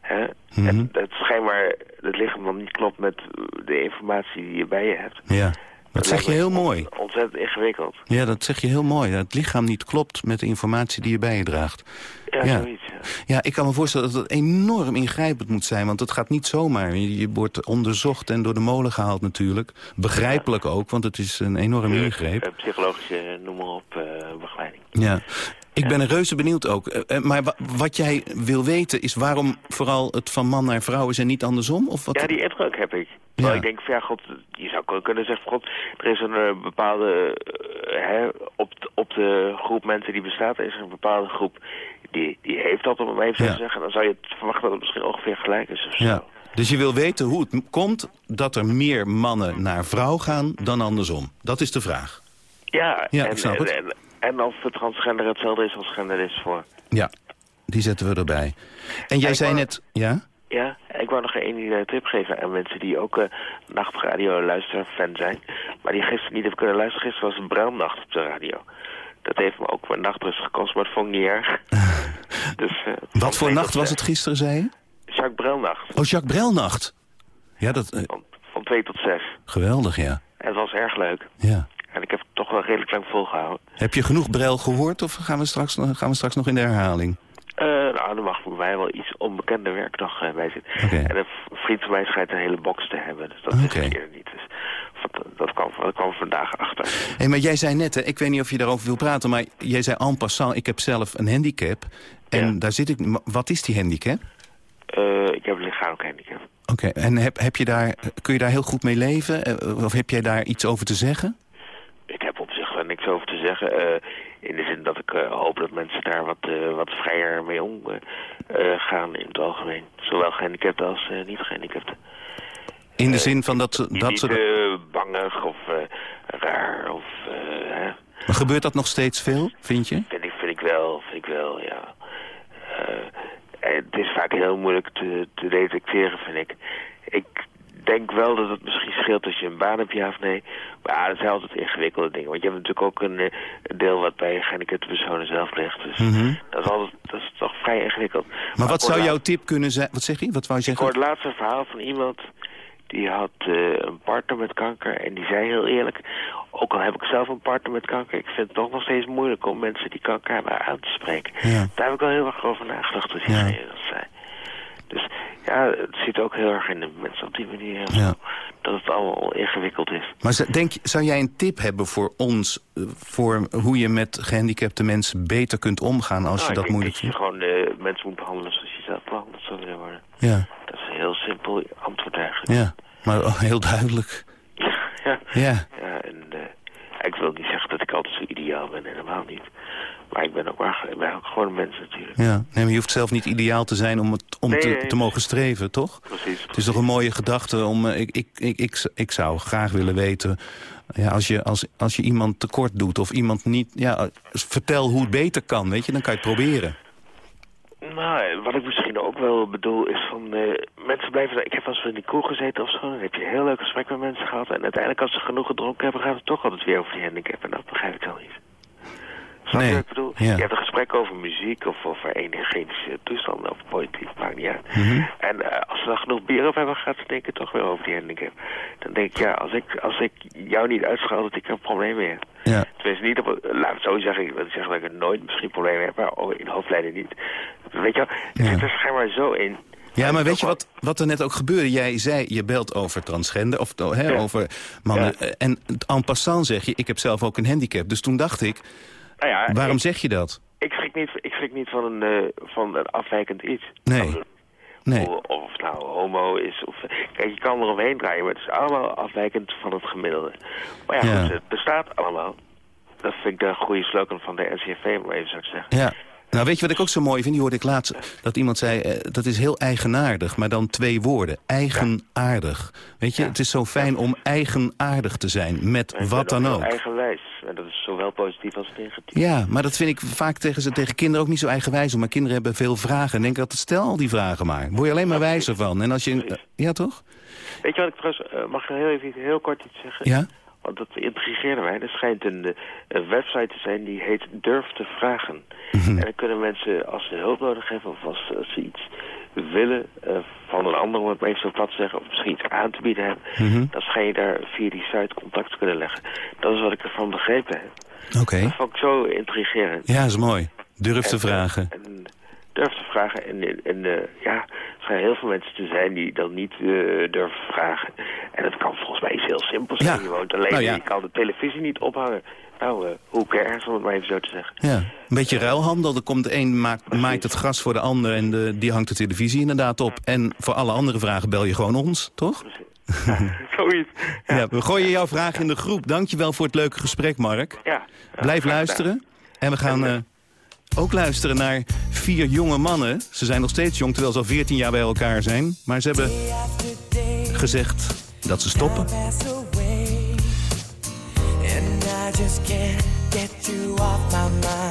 Speaker 11: hè, en dat schijnbaar het lichaam dan niet klopt met de informatie die je bij je hebt.
Speaker 3: Ja, dat zeg je heel mooi.
Speaker 11: Ontzettend ingewikkeld.
Speaker 3: Ja, dat zeg je heel mooi. Dat het lichaam niet klopt met de informatie die je bij je draagt.
Speaker 11: Ja,
Speaker 3: Ja.
Speaker 11: Ja.
Speaker 3: Ik kan me voorstellen dat het enorm ingrijpend moet zijn. Want het gaat niet zomaar. Je, wordt onderzocht en door de molen gehaald natuurlijk. Begrijpelijk ook, want het is een enorm ingreep.
Speaker 11: Eh, psychologische, noem maar op, eh, begeleiding.
Speaker 3: Ja. Ik ben er reuze benieuwd ook. Eh, eh, Maar wa- wat jij wil weten is waarom vooral het van man naar vrouw is en niet andersom? Of wat?
Speaker 11: Ja, die indruk heb ik.
Speaker 3: Ja.
Speaker 11: ik denk, van, ja, god, je zou kunnen zeggen, god, er is een eh, bepaalde, hè, op, de- op de groep mensen die bestaat, is er een bepaalde groep die, die heeft dat, om het even
Speaker 3: Ja.
Speaker 11: te zeggen. Dan zou je het verwachten dat het misschien ongeveer gelijk is. Of zo.
Speaker 3: Ja. Dus je wil weten hoe het komt dat er meer mannen naar vrouw gaan dan andersom. Dat is de vraag.
Speaker 11: Ja,
Speaker 3: Ja,
Speaker 11: en,
Speaker 3: ik snap het.
Speaker 11: En, en of het transgender hetzelfde is als gender is voor.
Speaker 3: Ja, die zetten we erbij. En jij zei
Speaker 11: wou-
Speaker 3: net... Ja?
Speaker 11: Ja, ik wou nog één eh, tip geven aan mensen die ook eh nachtradio luisterfan zijn. Maar die gisteren niet hebben kunnen luisteren. Gisteren was een bruilnacht op de radio. Dat heeft me ook mijn nachtrust gekost, maar dat vond ik niet erg. dus, eh,
Speaker 3: Wat voor nacht was het
Speaker 11: zes.
Speaker 3: gisteren, zei je?
Speaker 11: Jacques Bruilnacht,
Speaker 3: Oh, Jacques Brelnacht. Ja, dat... eh,
Speaker 11: van, van twee tot zes.
Speaker 3: geweldig, ja.
Speaker 11: En het was erg leuk.
Speaker 3: ja.
Speaker 11: En ik heb het toch wel redelijk lang volgehouden.
Speaker 3: Heb je genoeg Brel gehoord of gaan we straks, nog- gaan we straks nog in de herhaling?
Speaker 11: Eh, nou, er mag voor mij wel iets onbekender werk nog eh, bij zitten. En een vriend van mij schijnt een hele box te hebben. Dus dat
Speaker 3: Oké.
Speaker 11: is eerder niet. Dus dat, dat, kwam, dat kwam vandaag achter.
Speaker 3: Hey, maar jij zei net, hè, ik weet niet of je daarover wil praten... maar jij zei en passant, ik heb zelf een handicap. En
Speaker 11: Ja.
Speaker 3: daar zit ik... Wat is die handicap?
Speaker 11: Eh, ik heb een lichamelijk handicap.
Speaker 3: Oké, en heb, heb je daar, kun je daar heel goed mee leven? Of heb jij daar iets over te zeggen?
Speaker 11: Ik heb op zich wel niks over te zeggen. eh, in de zin dat ik eh, hoop dat mensen daar wat, eh, wat vrijer mee om eh, eh, gaan in het algemeen. Zowel gehandicapten als eh, niet gehandicapten.
Speaker 3: In de zin van dat ze... Dat
Speaker 11: niet
Speaker 3: ze
Speaker 11: bangig of raar of... hè.
Speaker 3: maar gebeurt dat nog steeds veel, vind je?
Speaker 11: Vind ik, vind ik wel, vind ik wel, ja. Het is vaak heel moeilijk te, te detecteren, vind ik. Ik denk wel dat het misschien scheelt als je een baan hebt, ja of nee. Maar ja, dat zijn altijd ingewikkelde dingen. Want je hebt natuurlijk ook een, eh, deel wat bij gehandicapte personen zelf ligt. Dus
Speaker 3: Mhm.
Speaker 11: dat, is altijd, dat is toch vrij ingewikkeld.
Speaker 3: Maar wat
Speaker 11: ik
Speaker 3: zou jouw tip kunnen zijn? Wat zeg je? Wat wou je
Speaker 11: ik
Speaker 3: zeggen?
Speaker 11: hoorde laatst een verhaal van iemand die had eh, een partner met kanker. En die zei heel eerlijk, ook al heb ik zelf een partner met kanker... ik vind het toch nog steeds moeilijk om mensen die kanker hebben aan te spreken.
Speaker 3: Ja.
Speaker 11: Daar heb ik wel heel erg over nagedacht toen
Speaker 3: Ja.
Speaker 11: dat zei. Dus ja, het zit ook heel erg in de mensen op die manier.
Speaker 3: Ja.
Speaker 11: Dat het allemaal ingewikkeld is.
Speaker 3: Maar denk, zou jij een tip hebben voor ons... eh, voor hoe je met gehandicapte mensen beter kunt omgaan als
Speaker 11: Nou,
Speaker 3: je dat moeilijk
Speaker 11: dat je
Speaker 3: vindt?
Speaker 11: gewoon de mensen moet behandelen zoals je zelf behandeld zou willen worden.
Speaker 3: Ja,
Speaker 11: Dat is een heel simpel antwoord eigenlijk.
Speaker 3: ja. Maar heel duidelijk.
Speaker 11: ja.
Speaker 3: Ja.
Speaker 11: Ja, en eh, ik wil niet zeggen dat ik altijd zo ideaal ben, helemaal niet. Maar ik ben ook, maar, ik ben ook gewoon een mens natuurlijk.
Speaker 3: Ja, nee, maar je hoeft zelf niet ideaal te zijn om, het, om
Speaker 11: Nee,
Speaker 3: te,
Speaker 11: nee,
Speaker 3: te mogen streven, toch?
Speaker 11: Precies.
Speaker 3: Het is toch een mooie gedachte om... eh, Ik, ik, ik, ik, ik zou graag willen weten... Ja, als, je, als, als je iemand tekort doet of iemand niet... Ja, eh, vertel hoe het beter kan, weet je, dan kan je het proberen.
Speaker 11: Nou, wat ik misschien ook wel bedoel is van... eh, mensen blijven... Ik heb wel eens in die kroeg gezeten of zo. Dan heb je een heel leuk gesprek met mensen gehad. En uiteindelijk als ze genoeg gedronken hebben... gaat het toch altijd weer over die handicap. En dat begrijp ik dan niet. Snap je
Speaker 3: Nee,
Speaker 11: wat ik bedoel?
Speaker 3: ja.
Speaker 11: Je hebt een gesprek over muziek of over energetische toestanden of politiek, maakt niet uit.
Speaker 3: Mhm.
Speaker 11: En eh, als ze dan genoeg bier op hebben, gaat ze denken toch weer over die handicap. Dan denk ik, ja, als ik, als ik jou niet uitschaal dat ik een probleem mee heb.
Speaker 3: Ja.
Speaker 11: Tenminste niet op, laat het zo zeggen, ik wil niet zeggen dat ik er nooit misschien problemen heb, maar in hoofdlijnen niet. Weet je wel, het
Speaker 3: Ja.
Speaker 11: zit er schijnbaar zo in.
Speaker 3: Ja, maar
Speaker 11: En
Speaker 3: weet je wat, wat er net ook gebeurde? Jij zei, je belt over transgender, of hè,
Speaker 11: Ja.
Speaker 3: over mannen.
Speaker 11: Ja.
Speaker 3: eh, En en passant zeg je, ik heb zelf ook een handicap. Dus toen dacht ik,
Speaker 11: Nou ja,
Speaker 3: waarom
Speaker 11: ik,
Speaker 3: zeg je dat?
Speaker 11: ik, schrik niet, ik schrik niet van een, eh, van een afwijkend iets.
Speaker 3: Nee. Nee.
Speaker 11: Of, of het nou homo is. Of, kijk, je kan er omheen draaien, maar het is allemaal afwijkend van het gemiddelde. Maar ja,
Speaker 3: Ja.
Speaker 11: goed, het bestaat allemaal. Dat vind ik de goede slogan van de NCV, om even zo te zeggen.
Speaker 3: Ja. Nou, weet je wat ik ook zo mooi vind? Die hoorde ik laatst, dat iemand zei... eh, dat is heel eigenaardig, maar dan twee woorden. Eigenaardig. Weet je, het is zo fijn om eigenaardig te zijn. Met
Speaker 11: En
Speaker 3: wat dan ook.
Speaker 11: Eigenwijs. En dat is zowel positief als negatief.
Speaker 3: Ja, maar dat vind ik vaak tegen, ze, tegen kinderen ook niet zo eigenwijs. Maar kinderen hebben veel vragen. En denk dat stel al die vragen maar. Word je alleen maar wijzer van. En als je... ja, toch?
Speaker 11: Weet je wat ik trouwens... eh, mag ik heel even heel kort iets zeggen?
Speaker 3: Ja?
Speaker 11: Want dat intrigeerde mij. Er schijnt een, eh, een website te zijn die heet Durf te Vragen.
Speaker 3: Mhm.
Speaker 11: En dan kunnen mensen, als ze hulp nodig hebben of als, als ze iets willen eh, van een ander, om het maar even zo plat te zeggen, of misschien iets aan te bieden hebben,
Speaker 3: Mhm.
Speaker 11: dan schijn je daar via die site contact te kunnen leggen. Dat is wat ik ervan begrepen heb.
Speaker 3: Oké.
Speaker 11: Dat vond ik zo intrigerend.
Speaker 3: Ja, is mooi. Durf te
Speaker 11: En,
Speaker 3: vragen.
Speaker 11: En durf te vragen. En, en eh, ja, er schijnen heel veel mensen te zijn die dan niet eh, durven vragen. En dat kan volgens mij iets heel simpels zijn.
Speaker 3: Ja.
Speaker 11: Je woont alleen,
Speaker 3: Nou ja.
Speaker 11: je kan de televisie niet ophangen. Nou, eh hoe cares, om het maar even zo te zeggen.
Speaker 3: Ja, een beetje ruilhandel. Er komt de een maakt, maait het gras voor de ander en de, die hangt de televisie inderdaad op. En voor alle andere vragen bel je gewoon ons, toch?
Speaker 11: Zoiets.
Speaker 3: Ja. we gooien jouw vraag in de groep. Dankjewel voor het leuke gesprek, Mark.
Speaker 11: Ja.
Speaker 3: Blijf luisteren. En we gaan ook luisteren naar vier jonge mannen. Ze zijn nog steeds jong, terwijl ze al 14 jaar bij elkaar zijn. Maar ze hebben gezegd dat ze stoppen.
Speaker 8: And I just can't get you off my.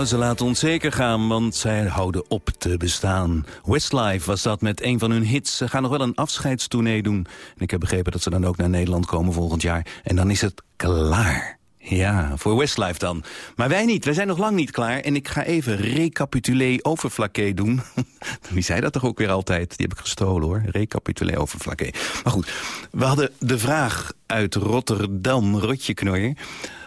Speaker 3: Nou, ze laten ons zeker gaan, want zij houden op te bestaan. Westlife was dat met een van hun hits. Ze gaan nog wel een afscheidstournee doen. En ik heb begrepen dat ze dan ook naar Nederland komen volgend jaar. En dan is het klaar. Ja, voor Westlife dan. Maar wij niet, wij zijn nog lang niet klaar. En ik ga even recapitulé over Flaké doen. Wie zei dat toch ook weer altijd? Die heb ik gestolen hoor. Recapitulé over Flaké. Maar goed, we hadden de vraag uit Rotterdam, Rotje Knoier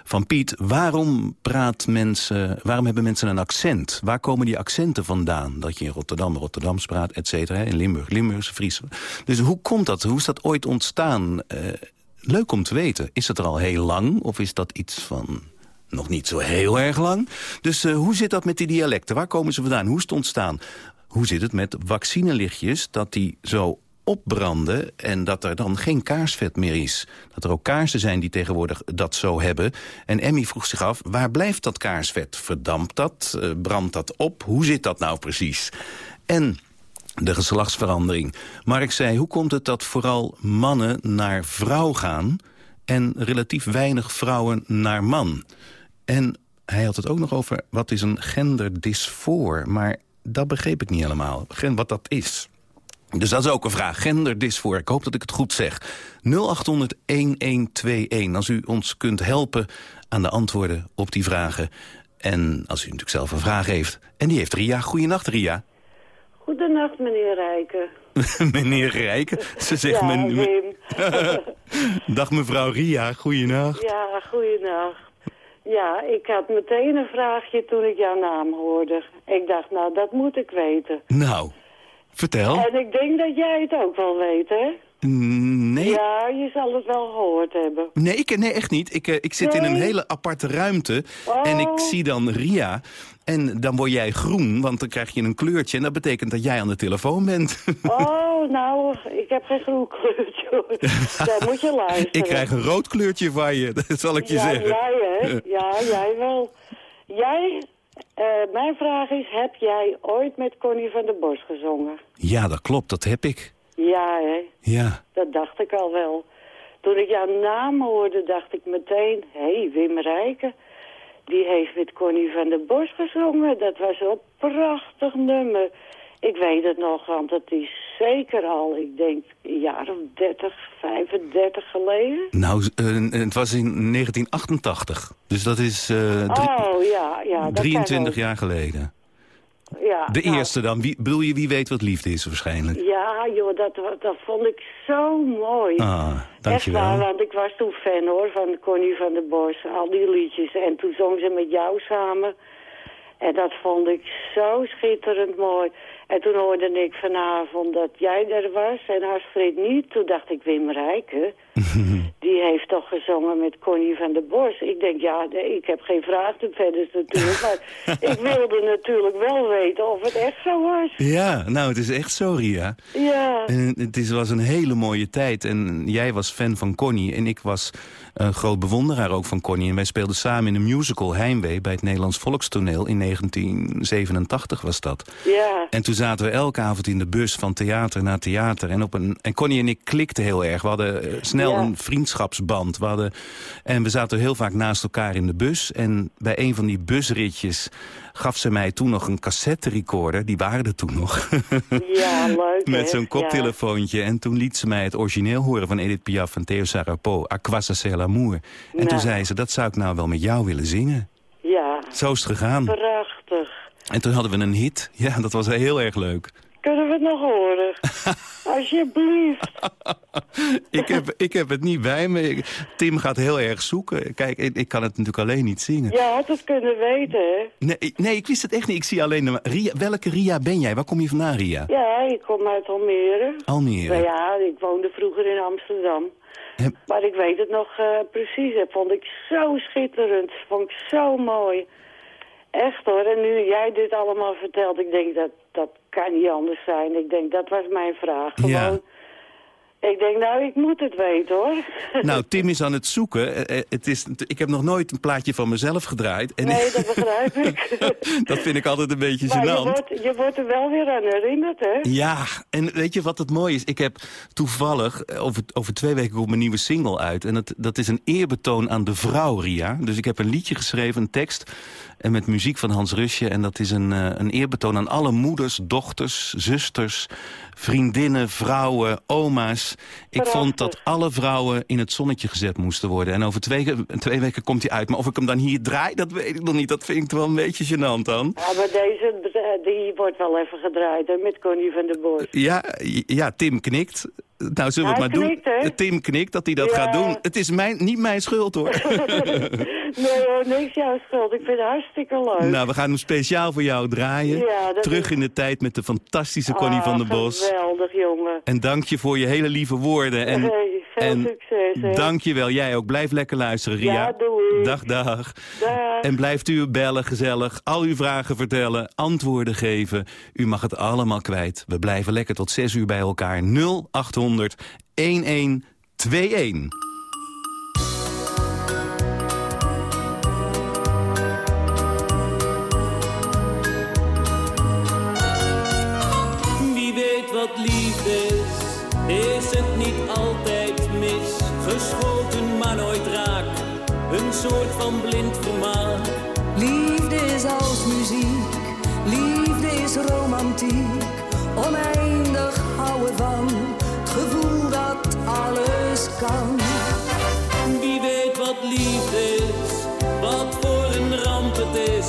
Speaker 3: van Piet. Waarom, praat mensen, waarom hebben mensen een accent? Waar komen die accenten vandaan? Dat je in Rotterdam Rotterdams praat, et cetera. In Limburg, Limburgs, Fries. Dus hoe komt dat? Hoe is dat ooit ontstaan? Uh, leuk om te weten. Is het er al heel lang? Of is dat iets van nog niet zo heel erg lang? Dus uh, hoe zit dat met die dialecten? Waar komen ze vandaan? Hoe is het ontstaan? Hoe zit het met vaccinelichtjes? Dat die zo opbranden en dat er dan geen kaarsvet meer is. Dat er ook kaarsen zijn die tegenwoordig dat zo hebben. En Emmy vroeg zich af, waar blijft dat kaarsvet? Verdampt dat? Uh, brandt dat op? Hoe zit dat nou precies? En de geslachtsverandering. Mark zei, hoe komt het dat vooral mannen naar vrouw gaan... en relatief weinig vrouwen naar man? En hij had het ook nog over, wat is een genderdysfoor? Maar dat begreep ik niet helemaal, wat dat is. Dus dat is ook een vraag. Genderdysfoor, ik hoop dat ik het goed zeg. 0800-1121, als u ons kunt helpen aan de antwoorden op die vragen. En als u natuurlijk zelf een vraag heeft. En die heeft Ria. Goedenacht, Ria.
Speaker 12: Goedenacht, meneer Rijken.
Speaker 3: meneer Rijken? Ze zegt
Speaker 12: ja,
Speaker 3: men... Dag mevrouw Ria, goedenacht.
Speaker 12: Ja, goedenacht. Ja, ik had meteen een vraagje toen ik jouw naam hoorde. Ik dacht, nou, dat moet ik weten.
Speaker 3: Nou, vertel.
Speaker 12: En ik denk dat jij het ook wel weet, hè?
Speaker 3: Nee.
Speaker 12: Ja, je zal het wel gehoord hebben.
Speaker 3: Nee, ik, nee echt niet. Ik, uh, ik zit
Speaker 12: Nee?
Speaker 3: in een hele aparte ruimte en ik
Speaker 12: Oh.
Speaker 3: zie dan Ria. En dan word jij groen, want dan krijg je een kleurtje... en dat betekent dat jij aan de telefoon bent.
Speaker 12: Oh, nou, ik heb geen groen kleurtje. Daar moet je luisteren.
Speaker 3: ik krijg een rood kleurtje van je, dat zal ik je
Speaker 12: ja,
Speaker 3: zeggen.
Speaker 12: jij hè? Ja, jij wel. Jij, eh, mijn vraag is, heb jij ooit met Connie van der Bos gezongen?
Speaker 3: Ja, dat klopt, dat heb ik.
Speaker 12: Ja, hè?
Speaker 3: Ja.
Speaker 12: Dat dacht ik al wel. Toen ik jouw naam hoorde, dacht ik meteen... Hé, hey, Wim Rijken, die heeft met Connie van der Bos gezongen. Dat was een prachtig nummer. Ik weet het nog, want het is zeker al, ik denk, een jaar of 30, 35 geleden.
Speaker 3: Nou, eh, het was in 1988. Dus dat is drie-
Speaker 12: oh, ja, ja. dat kan
Speaker 3: 23
Speaker 12: ook.
Speaker 3: jaar geleden.
Speaker 12: Ja,
Speaker 3: De
Speaker 12: nou,
Speaker 3: eerste dan. Wie, bedoel je, wie weet wat liefde is waarschijnlijk?
Speaker 12: Ja, joh, dat, dat vond ik zo mooi.
Speaker 3: Ah,
Speaker 12: Echt waar,
Speaker 3: dankjewel.
Speaker 12: want ik was toen fan hoor, van Connie van der Bos, al die liedjes. En toen zong ze met jou samen. En dat vond ik zo schitterend mooi. En toen hoorde ik vanavond dat jij er was en Astrid niet. Toen dacht ik, Wim Rijken, die heeft toch gezongen met Connie van der Bos. Ik denk, ja, nee, ik heb geen vraag te verder natuurlijk. maar ik wilde natuurlijk wel weten of het echt zo was.
Speaker 3: Ja, nou, het is echt zo, Ria.
Speaker 12: Ja.
Speaker 3: En het is, was een hele mooie tijd. En jij was fan van Connie en ik was een groot bewonderaar ook van Connie. En wij speelden samen in een musical Heimwee bij het Nederlands Volkstoneel. In 1987 was dat.
Speaker 12: Ja.
Speaker 3: En toen zaten we elke avond in de bus van theater naar theater. En, op een, en Connie en ik klikten heel erg. We hadden eh, snel
Speaker 12: Ja.
Speaker 3: een vriendschapsband. We hadden, en we zaten heel vaak naast elkaar in de bus. En bij een van die busritjes gaf ze mij toen nog een cassette recorder. Die waren er toen nog.
Speaker 12: Ja, leuk
Speaker 3: Met zo'n
Speaker 12: Ja.
Speaker 3: koptelefoontje. En toen liet ze mij het origineel horen van Edith Piaf en Theo Sarapo. Ça sert l'amour. En toen zei ze, dat zou ik nou wel met jou willen zingen.
Speaker 12: Ja,
Speaker 3: Zo is het gegaan.
Speaker 12: prachtig.
Speaker 3: En toen hadden we een hit. Ja, dat was heel erg leuk.
Speaker 12: Kunnen we het nog horen? Alsjeblieft.
Speaker 3: ik, heb, ik heb het niet bij me. Tim gaat heel erg zoeken. Kijk, ik, ik kan het natuurlijk alleen niet zingen.
Speaker 12: Je had het kunnen weten, hè?
Speaker 3: Nee, ik- nee, ik wist het echt niet. Ik zie alleen... de- Ria, welke Ria ben jij? Waar kom je vandaan, Ria?
Speaker 12: Ja, ik kom uit Almere.
Speaker 3: Almere.
Speaker 12: Nou ja, ik woonde vroeger in Amsterdam. Maar ik weet het nog eh, precies. Dat vond ik zo schitterend. Vond ik zo mooi. Echt hoor. En nu jij dit allemaal vertelt, ik denk dat dat kan niet anders zijn. Ik denk, dat was mijn vraag. Gewoon,
Speaker 3: Ja.
Speaker 12: Ik denk, nou, ik moet het weten, hoor.
Speaker 3: Nou, Tim is aan het zoeken. Eh, eh, Het is, ik heb nog nooit een plaatje van mezelf gedraaid. En
Speaker 12: Nee, dat begrijp ik.
Speaker 3: dat vind ik altijd een beetje
Speaker 12: maar je
Speaker 3: gênant.
Speaker 12: wordt, je wordt er wel weer aan herinnerd, hè?
Speaker 3: Ja, en weet je wat het mooie is? Ik heb toevallig, eh, over, over twee weken komt mijn nieuwe single uit. En dat, dat is een eerbetoon aan de vrouw, Ria. Dus ik heb een liedje geschreven, een tekst... En met muziek van Hans Rusje. En dat is een, eh, een eerbetoon aan alle moeders, dochters, zusters... vriendinnen, vrouwen, oma's. Ik vond dat alle vrouwen in het zonnetje gezet moesten worden. En over twee, weken- twee weken komt hij uit. Maar of ik hem dan hier draai, dat weet ik nog niet. Dat vind ik wel een beetje gênant dan.
Speaker 12: Ja, maar deze, eh, die wordt wel even gedraaid, hè, met Connie van der Bos.
Speaker 3: Ja, ja, Tim knikt. Nou, zullen we het maar
Speaker 12: knikt,
Speaker 3: doen. Tim knikt dat hij dat
Speaker 12: Ja.
Speaker 3: gaat doen. Het is mijn, niet mijn schuld, hoor.
Speaker 12: nee hoor, niks jouw schuld. Ik vind het hartstikke leuk.
Speaker 3: nou, we gaan hem speciaal voor jou draaien.
Speaker 12: Ja,
Speaker 3: Terug
Speaker 12: is-
Speaker 3: in de tijd met de fantastische Connie
Speaker 12: Ah,
Speaker 3: van der Bos.
Speaker 12: geweldig, jongen.
Speaker 3: En dank je voor je hele lieve woorden. En,
Speaker 12: Hey, veel
Speaker 3: en
Speaker 12: succes, hè.
Speaker 3: dank je wel. Jij ook. Blijf lekker luisteren, Ria.
Speaker 12: Ja, doe ik.
Speaker 3: Dag, dag.
Speaker 12: Dag.
Speaker 3: En blijft u bellen, gezellig. Al uw vragen vertellen, antwoorden geven. U mag het allemaal kwijt. We blijven lekker tot 6 uur bij elkaar. 0800 1121.
Speaker 13: Van blind vermaak.
Speaker 14: Liefde is als muziek, liefde is romantiek. Oneindig houden van het gevoel dat alles kan.
Speaker 13: Wie weet wat liefde is, wat voor een ramp het is.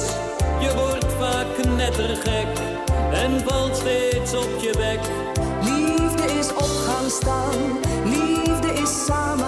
Speaker 13: Je wordt vaak nettergek en valt steeds op je bek.
Speaker 14: Liefde is op gaan staan, liefde is samengaan.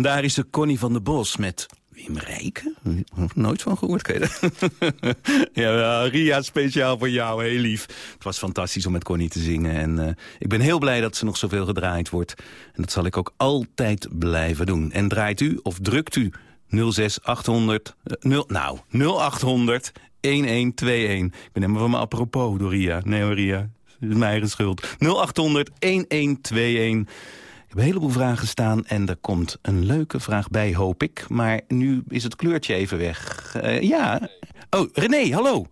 Speaker 3: Legendarische Connie van der Bos met Wim Rijken? Nooit van gehoord, ja, Ria, speciaal voor jou, heel lief. Het was fantastisch om met Connie te zingen. En eh, ik ben heel blij dat ze nog zoveel gedraaid wordt. En dat zal ik ook altijd blijven doen. En draait u of drukt u 06800... eh, 0, nou, 0800 1121. Ik ben helemaal van mijn apropos door Ria. Nee Ria. Het is mijn eigen schuld. 0800 1121. Ik heb een heleboel vragen staan en er komt een leuke vraag bij, hoop ik. Maar nu is het kleurtje even weg. Eh, ja. Oh, René, hallo.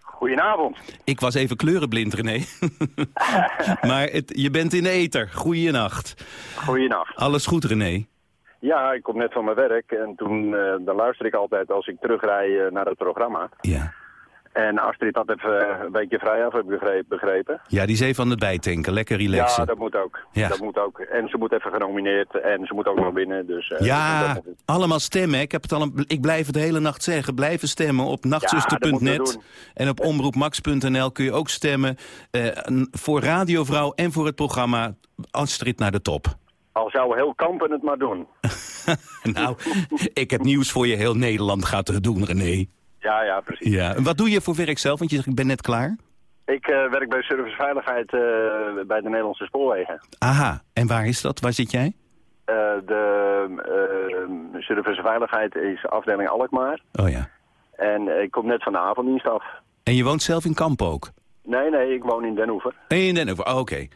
Speaker 15: Goedenavond.
Speaker 3: Ik was even kleurenblind, René. maar het, je bent in de ether. Goeienacht.
Speaker 15: Goeienacht.
Speaker 3: Alles goed, René?
Speaker 15: Ja, ik kom net van mijn werk en toen eh, dan luister ik altijd als ik terugrij eh, naar het programma.
Speaker 3: Ja.
Speaker 15: En Astrid had even eh, een beetje vrij af, heb ik begrepen.
Speaker 3: Ja, die is even aan het bijtanken. Lekker relaxen.
Speaker 15: Ja, dat moet ook.
Speaker 3: Ja.
Speaker 15: Dat moet ook. En ze moet even genomineerd en ze moet ook nog winnen. Dus, eh,
Speaker 3: Ja,
Speaker 15: dat-
Speaker 3: allemaal stemmen. Ik, heb het al een, ik blijf het de hele nacht zeggen. Blijven stemmen op nachtzuster.net. en op omroepmax.nl kun je ook stemmen. n- voor Radiovrouw en voor het programma Astrid naar de top.
Speaker 15: Al zou heel Kampen het maar doen.
Speaker 3: nou, ik heb nieuws voor je. Heel Nederland gaat het doen, René.
Speaker 15: Ja, ja, precies.
Speaker 3: Ja. En wat doe je voor werk zelf? Want je zegt, ik ben net klaar.
Speaker 15: Ik eh, werk bij Serviceveiligheid eh bij de Nederlandse Spoorwegen.
Speaker 3: Aha, en waar is dat? Waar zit jij?
Speaker 15: Eh, de uh, Serviceveiligheid is afdeling Alkmaar.
Speaker 3: Oh ja.
Speaker 15: En ik kom net van de avonddienst af.
Speaker 3: En je woont zelf in Kamp ook?
Speaker 15: Nee, nee, ik woon in Den Hoever.
Speaker 3: In Den Hoever, oh, oké.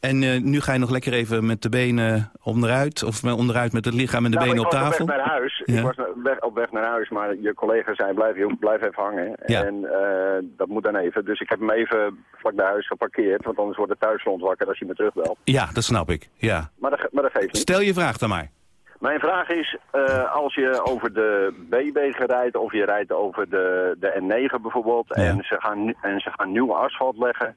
Speaker 3: En eh, nu ga je nog lekker even met de benen onderuit? Of met- onderuit met het lichaam en de
Speaker 15: Nou,
Speaker 3: benen op
Speaker 15: ik was
Speaker 3: tafel?
Speaker 15: op weg naar huis.
Speaker 3: Ja.
Speaker 15: Ik was weg, op weg naar huis, maar je collega zei blijf, joh, blijf even hangen.
Speaker 3: Ja.
Speaker 15: En eh, dat moet dan even. Dus ik heb hem even vlak bij huis geparkeerd, want anders wordt de thuisfront wakker als je me terugbelt.
Speaker 3: Ja, dat snap ik. Ja.
Speaker 15: Maar dat, maar dat geeft niet.
Speaker 3: Stel je vraag dan maar.
Speaker 15: Mijn vraag is, eh, als je over de B-wegen rijdt of je rijdt over de, de N9 bijvoorbeeld en, ze gaan, en ze gaan nieuw asfalt leggen,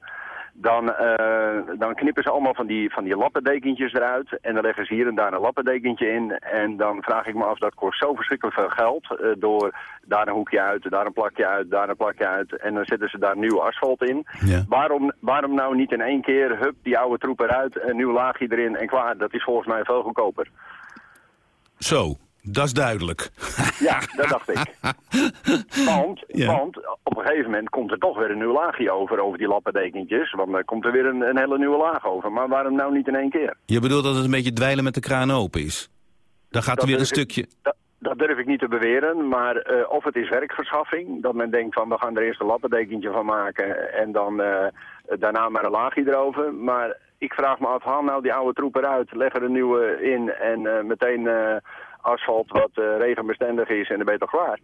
Speaker 15: dan, eh, dan knippen ze allemaal van die, van die lappendekentjes eruit en dan leggen ze hier en daar een lappendekentje in en dan vraag ik me af, dat kost zo verschrikkelijk veel geld eh, door daar een hoekje uit, daar een plakje uit, daar een plakje uit en dan zetten ze daar nieuw asfalt in. Waarom, waarom nou niet in één keer, hup, die oude troep eruit, een nieuw laagje erin en klaar, dat is volgens mij veel goedkoper.
Speaker 3: Zo, dat is duidelijk.
Speaker 15: Ja, dat dacht ik. Want,
Speaker 3: Ja.
Speaker 15: want op een gegeven moment komt er toch weer een nieuw laagje over, over die lappendekentjes. Want dan komt er weer een, een hele nieuwe laag over. Maar waarom nou niet in één keer?
Speaker 3: Je bedoelt dat het een beetje dweilen met de kraan open is? Dan gaat er
Speaker 15: Dat
Speaker 3: weer een
Speaker 15: ik-
Speaker 3: stukje...
Speaker 15: Dat, dat durf ik niet te beweren, maar eh, of het is werkverschaffing. Dat men denkt van we gaan er eerst een lappendekentje van maken en dan eh, daarna maar een laagje erover. Maar ik vraag me af, haal nou die oude troep eruit, leg er een nieuwe in en eh, meteen eh, asfalt wat eh, regenbestendig is en dan ben je toch klaar.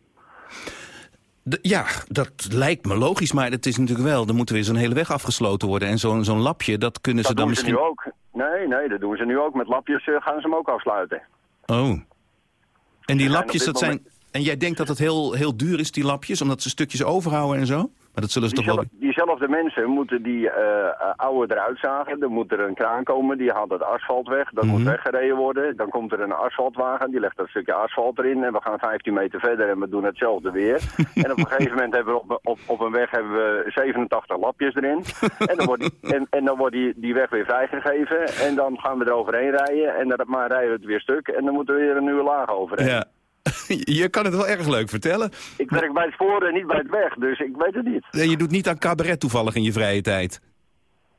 Speaker 3: Ja, dat lijkt me logisch, maar het is natuurlijk wel... er moet weer zo'n hele weg afgesloten worden. En zo'n zo'n lapje, dat kunnen
Speaker 15: Dat
Speaker 3: ze dan
Speaker 15: doen
Speaker 3: misschien...
Speaker 15: ze nu ook. Nee, nee, dat doen ze nu ook. Met lapjes gaan ze hem ook afsluiten.
Speaker 3: Oh. En die lapjes, dat zijn... En jij denkt dat het heel, heel duur is, die lapjes, omdat ze stukjes overhouden en zo? Maar dat zullen ze toch wel...
Speaker 15: Diezelfde, mensen moeten die eh, eh, oude eruit zagen. Dan moet er een kraan komen, die haalt het asfalt weg. Dat
Speaker 3: Mhm.
Speaker 15: moet weggereden worden. Dan komt er een asfaltwagen, die legt een stukje asfalt erin. En we gaan 15 meter verder en we doen hetzelfde weer. en op een gegeven moment hebben we op, op, op een weg hebben we 87 lapjes erin. en dan wordt, die, en, en dan wordt die, die weg weer vrijgegeven. En dan gaan we er overheen rijden. En dan maar rijden we het weer stuk. En dan moet er weer een nieuwe laag overheen.
Speaker 3: Ja. Je kan het wel erg leuk vertellen.
Speaker 15: Ik werk bij het spoor en niet bij het weg, dus ik weet het niet.
Speaker 3: En je doet niet aan cabaret toevallig in je vrije tijd.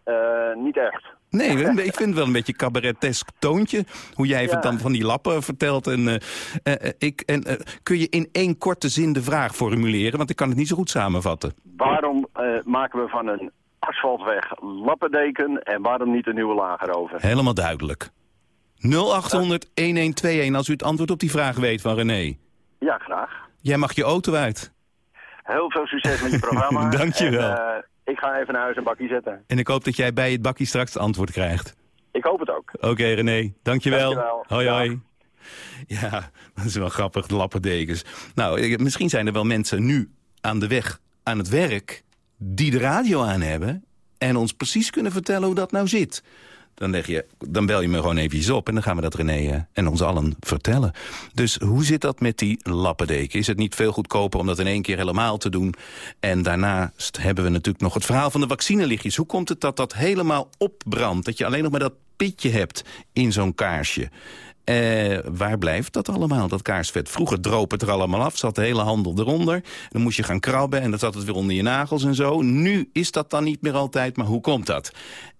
Speaker 15: Eh, niet echt.
Speaker 3: Nee, ik vind het wel een beetje cabaretesk toontje. Hoe jij
Speaker 15: Ja.
Speaker 3: dan van die lappen vertelt. En, eh, eh, ik, en, kun je in één korte zin de vraag formuleren? Want ik kan het niet zo goed samenvatten.
Speaker 15: Waarom maken we van een asfaltweg lappendeken en waarom niet een nieuwe laag erover?
Speaker 3: Helemaal duidelijk. 0800 1121 als u het antwoord op die vraag weet van René.
Speaker 15: Ja, graag.
Speaker 3: Jij mag je auto uit.
Speaker 15: Heel veel succes met je programma.
Speaker 3: Dank je wel.
Speaker 15: Eh, ik ga even naar huis een bakje zetten.
Speaker 3: En ik hoop dat jij bij het bakkie straks het antwoord krijgt.
Speaker 15: Ik hoop het ook.
Speaker 3: Oké René, dankjewel.
Speaker 15: Dankjewel.
Speaker 3: Hoi
Speaker 15: Dag.
Speaker 3: hoi. Ja, dat is wel grappig, de lappendekens. Nou, misschien zijn er wel mensen nu aan de weg, aan het werk... die de radio aan hebben en ons precies kunnen vertellen hoe dat nou zit. Dan, dan bel je me gewoon eventjes op en dan gaan we dat René eh, en ons allen vertellen. Dus hoe zit dat met die lappendeken? Is het niet veel goedkoper om dat in één keer helemaal te doen? En daarnaast hebben we natuurlijk nog het verhaal van de vaccinelichtjes. Hoe komt het dat dat helemaal opbrandt? Dat je alleen nog maar dat pitje hebt in zo'n kaarsje. Eh, waar blijft dat allemaal, dat kaarsvet? Vroeger droop het er allemaal af, zat de hele handel eronder. Dan moest je gaan krabben en dan zat het weer onder je nagels en zo. Nu is dat dan niet meer altijd, maar hoe komt dat?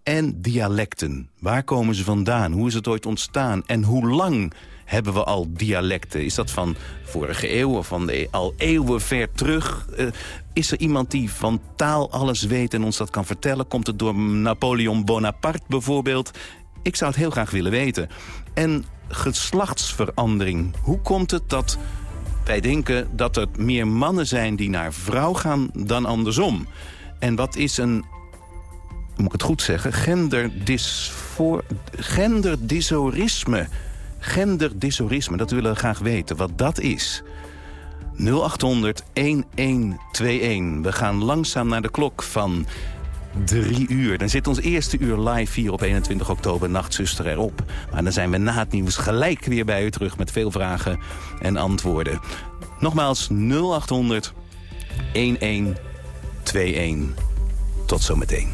Speaker 3: En dialecten, waar komen ze vandaan? Hoe is het ooit ontstaan? En hoe lang hebben we al dialecten? Is dat van vorige eeuw of van al eeuwen ver terug? Eh, is er iemand die van taal alles weet en ons dat kan vertellen? Komt het door Napoleon Bonaparte bijvoorbeeld? Ik zou het heel graag willen weten. En geslachtsverandering. Hoe komt het dat wij denken dat er meer mannen zijn die naar vrouw gaan dan andersom? En wat is een, moet ik het goed zeggen, genderdysfor, genderdysorisme? Genderdysorisme, dat willen we graag weten, wat dat is. 0800 1121. We gaan langzaam naar de klok van drie uur. Dan zit ons eerste uur live hier op 21 oktober Nachtzuster erop. Maar dan zijn we na het nieuws gelijk weer bij u terug met veel vragen en antwoorden. Nogmaals 0800 1121. Tot zometeen.